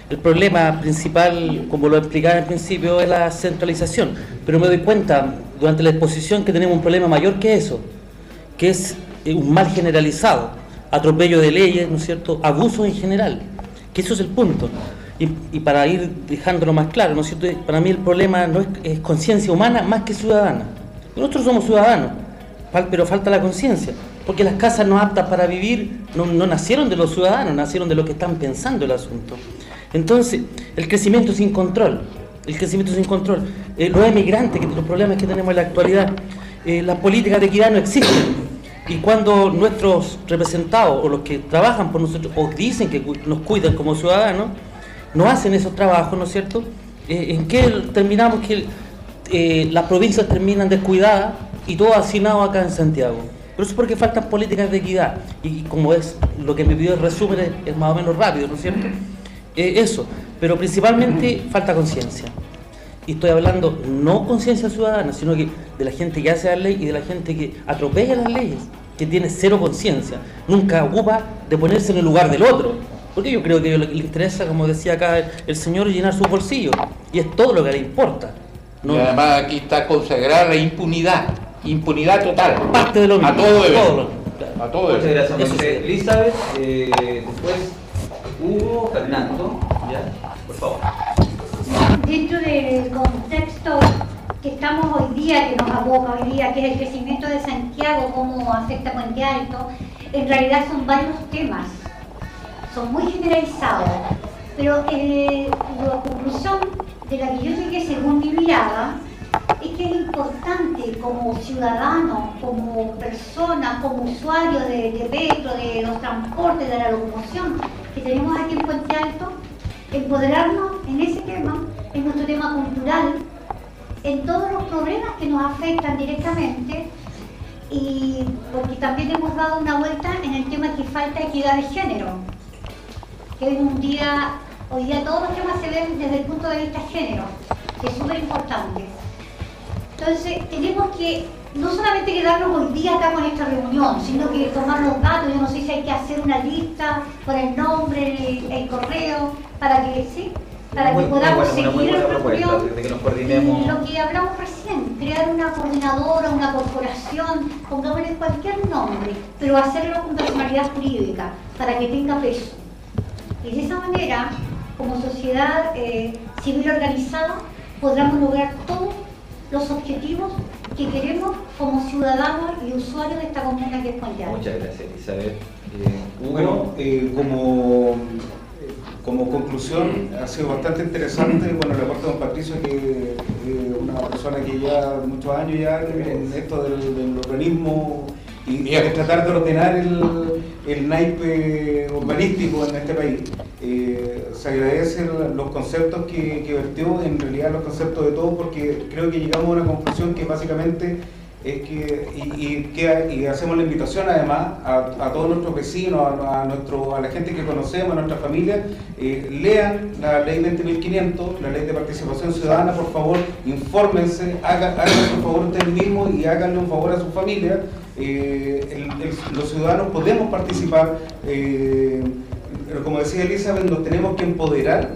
el problema principal, como lo explicaba al principio, es la centralización. Pero me doy cuenta durante la exposición que tenemos un problema mayor que eso, que es eh, un mal generalizado, atropello de leyes, ¿no es cierto? Abusos en general, que eso es el punto. Y, y para ir dejándolo más claro, ¿no es cierto? Para mí el problema no es, conciencia humana más que ciudadana. Nosotros somos ciudadanos, pero falta la conciencia, porque las casas no aptas para vivir no, no nacieron de los ciudadanos, nacieron de los que están pensando el asunto. Entonces, el crecimiento sin control, el crecimiento sin control, eh, los emigrantes, que los problemas que tenemos en la actualidad, eh, las políticas de equidad no existen. Y cuando nuestros representados o los que trabajan por nosotros o dicen que nos cuidan como ciudadanos, no hacen esos trabajos, ¿no es cierto? Eh, ¿En qué terminamos que eh, las provincias terminan descuidadas y todo asignado acá en Santiago? Pero eso es porque faltan políticas de equidad. Y como es lo que me pidió el resumen es, es más o menos rápido, ¿no es cierto? Eh, eso, pero principalmente falta conciencia. Y estoy hablando no conciencia ciudadana, sino que de la gente que hace la ley y de la gente que atropella las leyes, que tiene cero conciencia, nunca ocupa de ponerse en el lugar del otro. Porque yo creo que lo que le interesa, como decía acá el señor, llenar su bolsillo. Y es todo lo que le importa. No- Y además aquí está consagrada la impunidad. impunidad total. Parte de lo mismo. A todo deber. Todo A todo Muchas deber. gracias. Elizabeth, eh, después Hugo, Fernando, ya, por favor. dentro del contexto que estamos hoy día, que nos aboca hoy día, que es el crecimiento de Santiago, cómo afecta Puente Alto, en realidad son varios temas, son muy generalizados, pero eh, la conclusión de la que yo llegué según mi mirada es que es importante como ciudadano, como persona, como usuario de, de metro, de los transportes, de la locomoción que tenemos aquí en Puente Alto, empoderarnos en ese tema, en nuestro tema cultural, en todos los problemas que nos afectan directamente y porque también hemos dado una vuelta en el tema que falta equidad de género, que hoy un día, hoy día todos los temas se ven desde el punto de vista género, que es súper importante. Entonces tenemos que no solamente quedarnos hoy día acá con esta reunión, sino que tomar los datos, yo no sé si hay que hacer una lista con el nombre, el correo, para que, ¿sí? Para Muy- que podamos buena, una muy seguir buena la propuesta, reunión. de que nos coordinemos. Y lo que hablamos recién, crear una coordinadora, una corporación, pongámosle cualquier nombre, pero hacerlo con personalidad jurídica, para que tenga peso. Y de esa manera, como sociedad eh, civil organizada, podremos lograr todos los objetivos que queremos como ciudadanos y usuarios de esta comuna que es Puente Alto. Muchas gracias, Elizabeth. Eh, Hugo, Bueno, eh, como, como conclusión, ha sido bastante interesante, bueno, el reporte de don Patricio, que eh, una persona que ya muchos años ya en esto del, del urbanismo y, y de tratar de ordenar el, el naipe urbanístico en este país. Eh, se agradecen los conceptos que, que vertió, en realidad los conceptos de todos, porque creo que llegamos a una conclusión que básicamente es que, y, que- y hacemos la invitación además a, todos nuestros vecinos, a, a nuestro, a la gente que conocemos, a nuestra familia, eh, lean la ley 20.500, la ley de participación ciudadana, por favor, infórmense, hagan, hagan un favor ustedes mismos y háganle un favor a su familia. Eh, los ciudadanos podemos participar, eh, pero como decía Elizabeth, nos tenemos que empoderar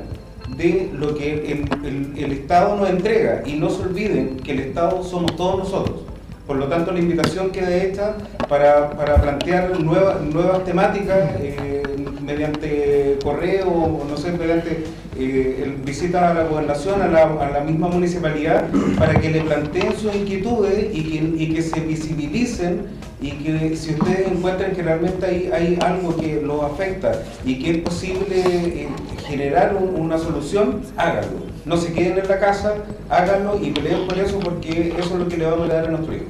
de lo que el- el Estado nos entrega y no se olviden que el Estado somos todos nosotros. Por lo tanto, la invitación queda hecha para, para plantear nuevas, nuevas temáticas eh, mediante correo o no sé, mediante eh, visita a la gobernación, a la, a la misma municipalidad, para que le planteen sus inquietudes y que, y que se visibilicen y que si ustedes encuentran que realmente hay, hay algo que los afecta y que es posible eh, generar un- una solución, háganlo. No se queden en la casa, háganlo y peleen por eso porque eso es lo que le vamos a dar a nuestro hijo.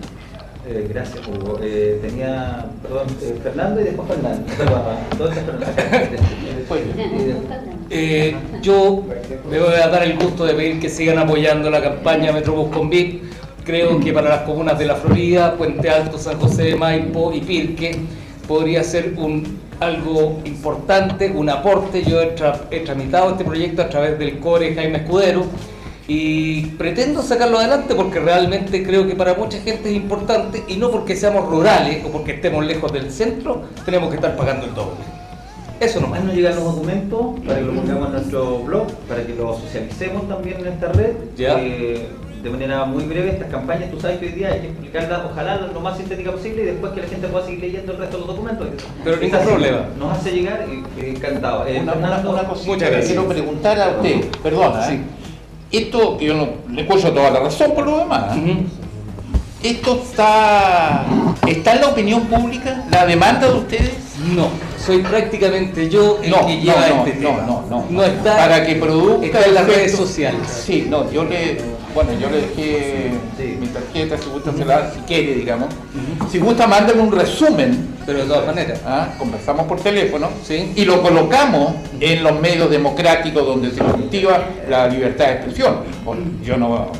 Eh, gracias, Hugo. Eh, tenía, perdón, eh, Fernando y después Fernando. ¿Dónde Fernando? Eh, yo me voy a dar el gusto de pedir que sigan apoyando la campaña Metrobús con VIP. Creo que para las comunas de la Florida, Puente Alto, San José de Maipo y Pirque podría ser un, algo importante, un aporte. Yo he, tra- he tramitado este proyecto a través del core Jaime Escudero y pretendo sacarlo adelante porque realmente creo que para mucha gente es importante y no porque seamos rurales o porque estemos lejos del centro, tenemos que estar pagando el doble. Eso nomás. nos llegan los documentos para que lo pongamos en nuestro blog, para que lo socialicemos también en esta red. Ya. Eh, de manera muy breve, estas campañas, tú sabes que hoy día hay que explicarlas, ojalá lo más sintética posible y después que la gente pueda seguir leyendo el resto de los documentos. Pero ningún así. problema. Nos hace llegar y eh, encantado. Eh, Una, Fernando, una cosita Muchas gracias. quiero preguntar a usted, perdona, ¿eh? esto que yo no, le cuello toda la razón por lo demás, ¿eh? esto está, está en la opinión pública, la demanda de ustedes. No, soy prácticamente yo el No, que no, lleva no, este no, tema. no, no. No está, para que produzca está en las redes sociales. Sí, no, yo le, bueno, yo le dejé mi tarjeta, si gusta se la, si quiere, digamos. Si gusta, mándeme un resumen. Pero de todas maneras. Ah, conversamos por teléfono y lo colocamos en los medios democráticos donde se cultiva la libertad de expresión. Bueno, yo no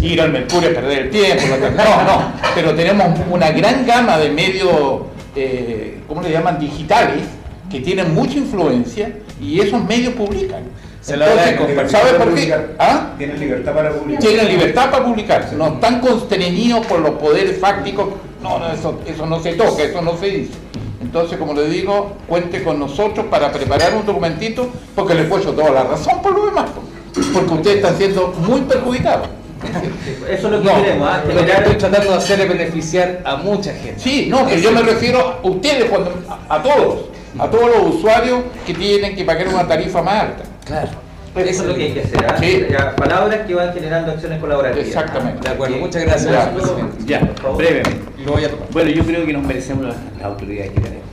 ir al Mercurio a perder el tiempo, no, no, pero tenemos una gran gama de medios, eh, ¿cómo le llaman? Digitales, que tienen mucha influencia y esos medios publican. Se la Entonces, agradezco. ¿sabe por qué? ¿Ah? Tienen libertad para publicar. Tienen libertad para publicarse, no están constreñidos por los poderes fácticos. No, no, eso, eso no se toca, eso no se dice. Entonces, como le digo, cuente con nosotros para preparar un documentito, porque le cuello toda la razón por lo demás, porque ustedes están siendo muy perjudicados. Eso es lo que No, queremos, ¿ah? lo que estoy tratando de hacer es beneficiar a mucha gente. Sí, no, pero yo me refiero a ustedes, cuando, a, a todos, a todos los usuarios que tienen que pagar una tarifa más alta. Claro. Eso es lo que hay que hacer, ¿ah? Sí. Ya, palabras que van generando acciones colaborativas. Exactamente. De acuerdo, muchas gracias, Ya. presidente. Ya, brevemente. Lo voy a tomar. Bueno, yo creo que nos merecemos las, autoridades que tenemos.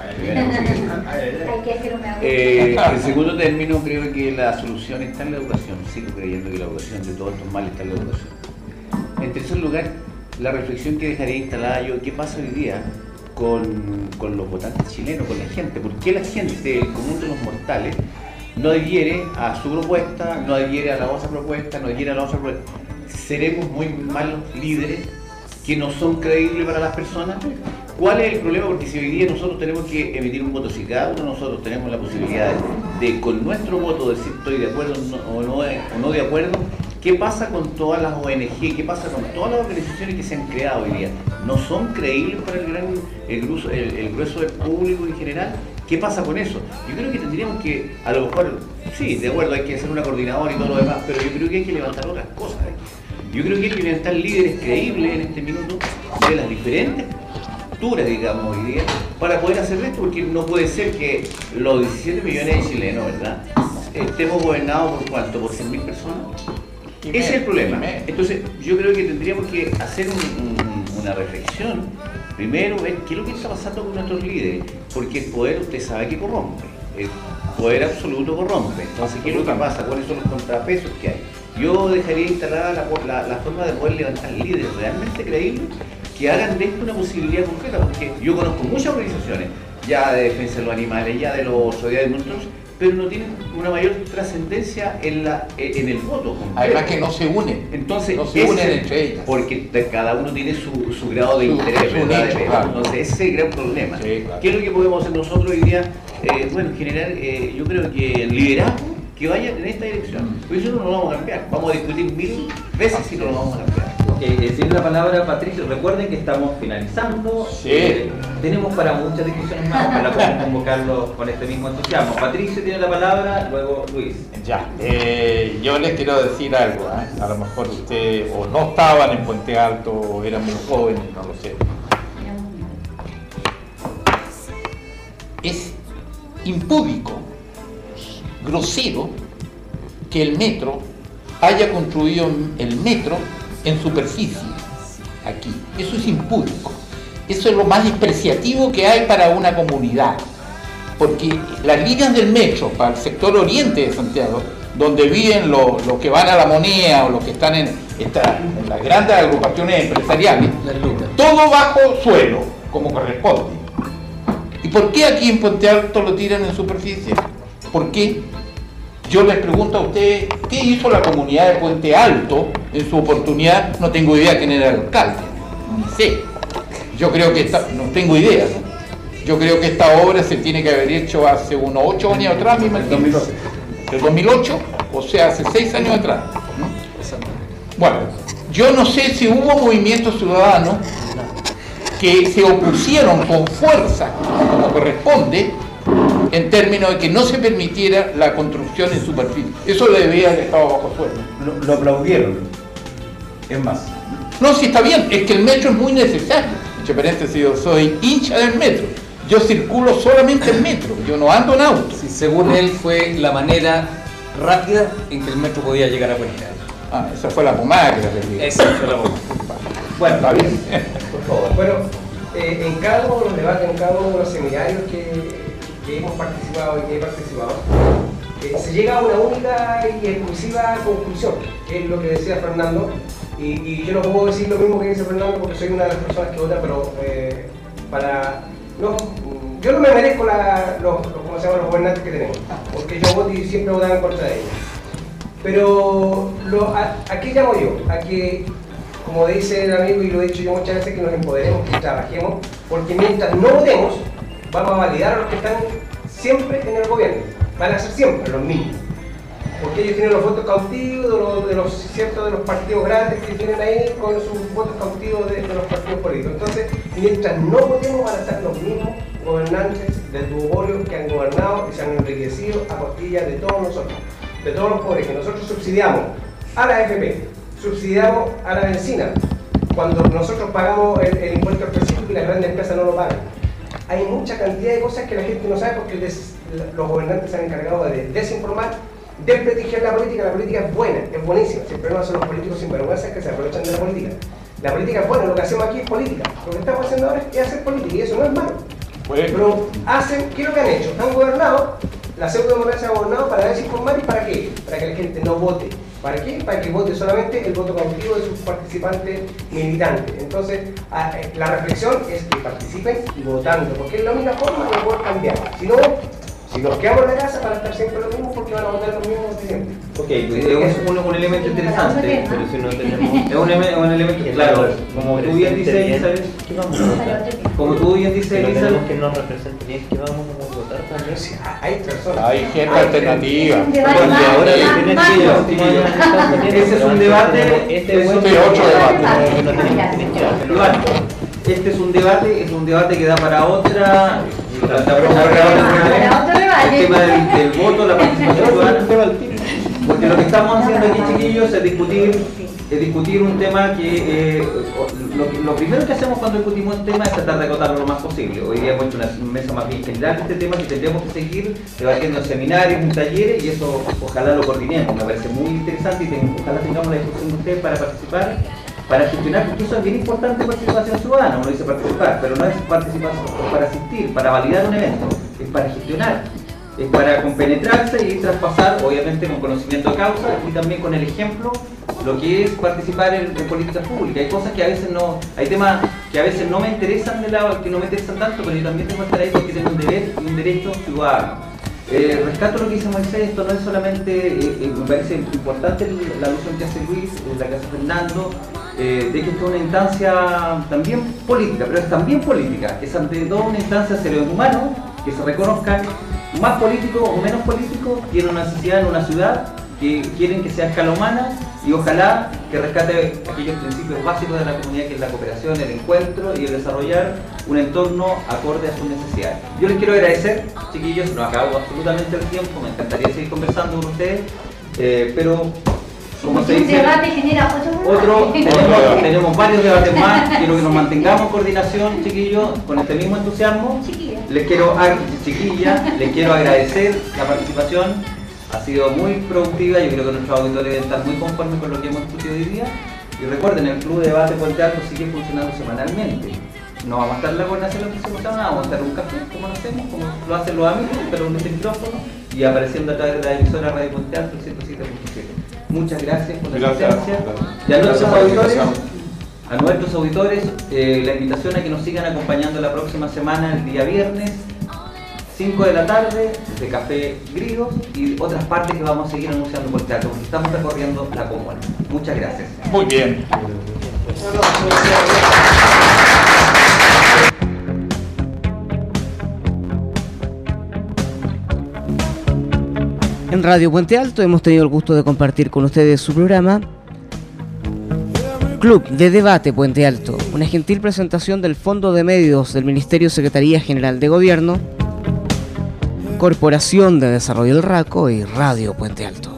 Hay que hacer una Eh, en segundo término, creo que la solución está en la educación. Sigo creyendo que la educación de todos estos males está en la educación. En tercer lugar, la reflexión que dejaría instalada yo, ¿qué pasa hoy día con, con los votantes chilenos, con la gente? ¿Por qué la gente, el común de los mortales, no adhiere a su propuesta, no adhiere a la otra propuesta, no adhiere a la otra propuesta? ¿Seremos muy malos líderes que no son creíbles para las personas? ¿Cuál es el problema? Porque si hoy día nosotros tenemos que emitir un voto, si cada uno de nosotros tenemos la posibilidad de, con nuestro voto, decir estoy de acuerdo o no, o no, o no de acuerdo, ¿qué pasa con todas las ONG? ¿Qué pasa con todas las organizaciones que se han creado hoy día? ¿No son creíbles para el, gran, el, grueso, el, grueso del público en general? ¿Qué pasa con eso? Yo creo que tendríamos que, a lo mejor, sí, de acuerdo, hay que hacer una coordinadora y todo lo demás, pero yo creo que hay que levantar otras cosas. Yo creo que hay que levantar líderes creíbles en este minuto de las diferentes posturas, digamos, hoy día, para poder hacer esto, porque no puede ser que los 17 millones de chilenos, ¿verdad? Estemos gobernados por cuánto, por 100.000 personas. Ese es el problema. Entonces, yo creo que tendríamos que hacer un- un- una reflexión. Primero, ver qué es lo que está pasando con nuestros líderes, porque el poder, usted sabe que corrompe. El poder absoluto corrompe. Entonces, ¿qué es lo que pasa? ¿Cuáles son los contrapesos que hay? Yo dejaría instalada la, la- la forma de poder levantar líderes realmente creíbles que hagan de esto una posibilidad concreta, porque yo conozco muchas organizaciones, ya de defensa de los animales, ya de los sociedades de monstruos, pero no tienen una mayor trascendencia en, la, en el voto. Además que no se unen. Entonces, No se ese- unen entre ellas. Porque cada uno tiene su, su grado de Su- interés, su ¿verdad? claro. Entonces, ese es el gran problema. claro. ¿Qué es lo que podemos hacer nosotros hoy día? Eh, bueno, generar, eh, yo creo que el liderazgo que vaya en esta dirección. Por eso no lo vamos a cambiar. Vamos a discutir mil veces si no lo vamos a cambiar. Eh, decir la palabra, Patricio, recuerden que estamos finalizando. Eh, tenemos para muchas discusiones más, ojalá podamos convocarlos con este mismo entusiasmo. Patricio tiene la palabra, luego Luis. Ya, eh, yo les quiero decir algo, ¿ah? a lo mejor ustedes o no estaban en Puente Alto o eran muy jóvenes, no lo sé. Es impúdico, grosero, que el metro haya construido el metro en superficie, aquí. Eso es impúdico. Eso es lo más despreciativo que hay para una comunidad. Porque las líneas del metro para el sector oriente de Santiago, donde viven los, los que van a la moneda o los que están en, en las grandes agrupaciones empresariales, todo bajo suelo, como corresponde. ¿Y por qué aquí en Puente Alto lo tiran en superficie? ¿Por qué? Yo les pregunto a ustedes, ¿qué hizo la comunidad de Puente Alto en su oportunidad? No tengo idea quién era el alcalde, ni sé. Yo creo que esta, no tengo idea, ¿no? Yo creo que esta obra se tiene que haber hecho hace unos ocho años atrás, me imagino. ¿El 2008? O sea, hace seis años atrás. ¿no? Bueno, yo no sé si hubo movimientos ciudadanos que se opusieron con fuerza, como corresponde, en términos de que no se permitiera la construcción en superficie. Eso le debía haber estado bajo suelo. Lo, lo aplaudieron. Es más. No, si está bien, es que el metro es muy necesario. Entre paréntesis, yo soy hincha del metro. Yo circulo solamente en metro, yo no ando en auto. Sí, según él fue la manera rápida en que el metro podía llegar a Puente Alto. Ah, esa fue la pomada que le perdí. Esa fue la pomada. Bueno, Está bien. por favor. Bueno, eh, en cada uno de los debates, en cada uno de los seminarios que, que hemos participado y que he participado, eh, se llega a una única y exclusiva conclusión, que es lo que decía Fernando, y, yo no puedo decir lo mismo que dice Fernando porque soy una de las personas que vota, pero eh, para... No, yo no me merezco los, los- ¿cómo se llama? los gobernantes que tenemos, porque yo voto y siempre votaba en contra de ellos. Pero lo, a, ¿a qué llamo yo? A que, como dice el amigo y lo he dicho yo muchas veces, que nos empoderemos, que trabajemos, porque mientras no votemos, vamos a validar a los que están siempre en el gobierno. Van a ser siempre los mismos. Porque ellos tienen los votos cautivos de los, de los, ¿cierto? de los partidos grandes que tienen ahí con sus votos cautivos de, los partidos políticos. Entonces, mientras no votemos, van a estar los mismos gobernantes del duopolio que han gobernado y se han enriquecido a costillas de todos nosotros, de todos los pobres que nosotros subsidiamos a la AFP, subsidiamos a la benzina, cuando nosotros pagamos el, el impuesto específico y las grandes empresas no lo pagan. Hay mucha cantidad de cosas que la gente no sabe porque des- los gobernantes se han encargado de desinformar, desprestigiar la política. La política es buena, es buenísima. Siempre no son los políticos sinvergüenzas que se aprovechan de la política. La política es buena, lo que hacemos aquí es política. Lo que estamos haciendo ahora es hacer política y eso no es malo. Pero hacen, ¿qué es lo que han hecho? Han gobernado, la pseudo-democracia ha gobernado para desinformar y para qué? Para que la gente no vote. ¿Para qué? Para que vote solamente el voto cautivo de sus participantes militantes. Entonces, eh, la reflexión es que participen votando, porque es la única forma de poder cambiar. Si no, si nos quedamos en la casa van a estar siempre los mismos porque van a votar los mismos de siempre. Ok, es un, un elemento interesante, pero si no tenemos... Es un, un elemento, claro, como tú bien dices, Elizabeth, ¿qué vamos a votar? como tú bien dices, Que no tenemos Elizabeth, que nos representen y es que vamos a votar también. hay personas. Hay gente alternativa. Porque ahora tienen Ese es un debate, este es un debate. Este es un debate, es un debate que da para otra, para para el tema del, del voto, la participación ciudadana. Porque lo que estamos haciendo aquí, chiquillos, es discutir, es discutir un tema que eh, lo, lo primero que hacemos cuando discutimos un tema es tratar de acotarlo lo más posible. Hoy día hemos hecho una mesa más bien general de este tema que tendremos que seguir debatiendo en seminarios, en talleres y eso ojalá lo coordinemos. Me parece muy interesante y ten- ojalá tengamos la discusión de ustedes para participar para gestionar, porque eso es bien importante participación ciudadana, uno dice participar, pero no es participación para asistir, para validar un evento, es para gestionar, es para compenetrarse y traspasar, obviamente con conocimiento de causa y también con el ejemplo, lo que es participar en, políticas públicas. Hay cosas que a veces no, hay temas que a veces no me interesan de lado, que no me interesan tanto, pero yo también tengo que estar ahí porque tengo un deber y un derecho ciudadano. Eh, rescato lo que dice Moisés, esto no es solamente, eh, eh, me parece importante la alusión que hace Luis, la que hace Fernando, eh, de que esto es una instancia también política, pero es también política, es ante todo una instancia de seres humanos que se reconozcan más políticos o menos políticos, tienen una necesidad en una ciudad que quieren que sea escala humana y ojalá que rescate aquellos principios básicos de la comunidad que es la cooperación, el encuentro y el desarrollar un entorno acorde a sus necesidades. Yo les quiero agradecer, chiquillos, no acabo absolutamente el tiempo, me encantaría seguir conversando con ustedes, eh, pero como se dice... debate genera otro tenemos, tenemos varios debates más, quiero que nos mantengamos en coordinación, chiquillos, con este mismo entusiasmo. Les quiero, chiquilla, les quiero agradecer la participación, ha sido muy productiva, yo creo que nuestros auditores deben estar muy conformes con lo que hemos discutido hoy día. Y recuerden, el Club de Debate Puente Alto sigue funcionando semanalmente. No vamos a estar en la coordinación la próxima semana, vamos a estar un café, como lo hacemos, como lo hacen los amigos, pero con este micrófono y apareciendo a través de la emisora Radio Puente Alto 107.7. Muchas gracias por la Gracias. asistencia. Gracias. Y a nuestros auditores, a nuestros auditores, eh, la invitación a que nos sigan acompañando la próxima semana, el día viernes, 5 de la tarde, de Café Griegos y otras partes que vamos a seguir anunciando por teatro, porque estamos recorriendo la comuna. Muchas gracias. Muy bien. En Radio Puente Alto hemos tenido el gusto de compartir con ustedes su programa Club de Debate Puente Alto, una gentil presentación del Fondo de Medios del Ministerio Secretaría General de Gobierno, Corporación de Desarrollo del RACO y Radio Puente Alto.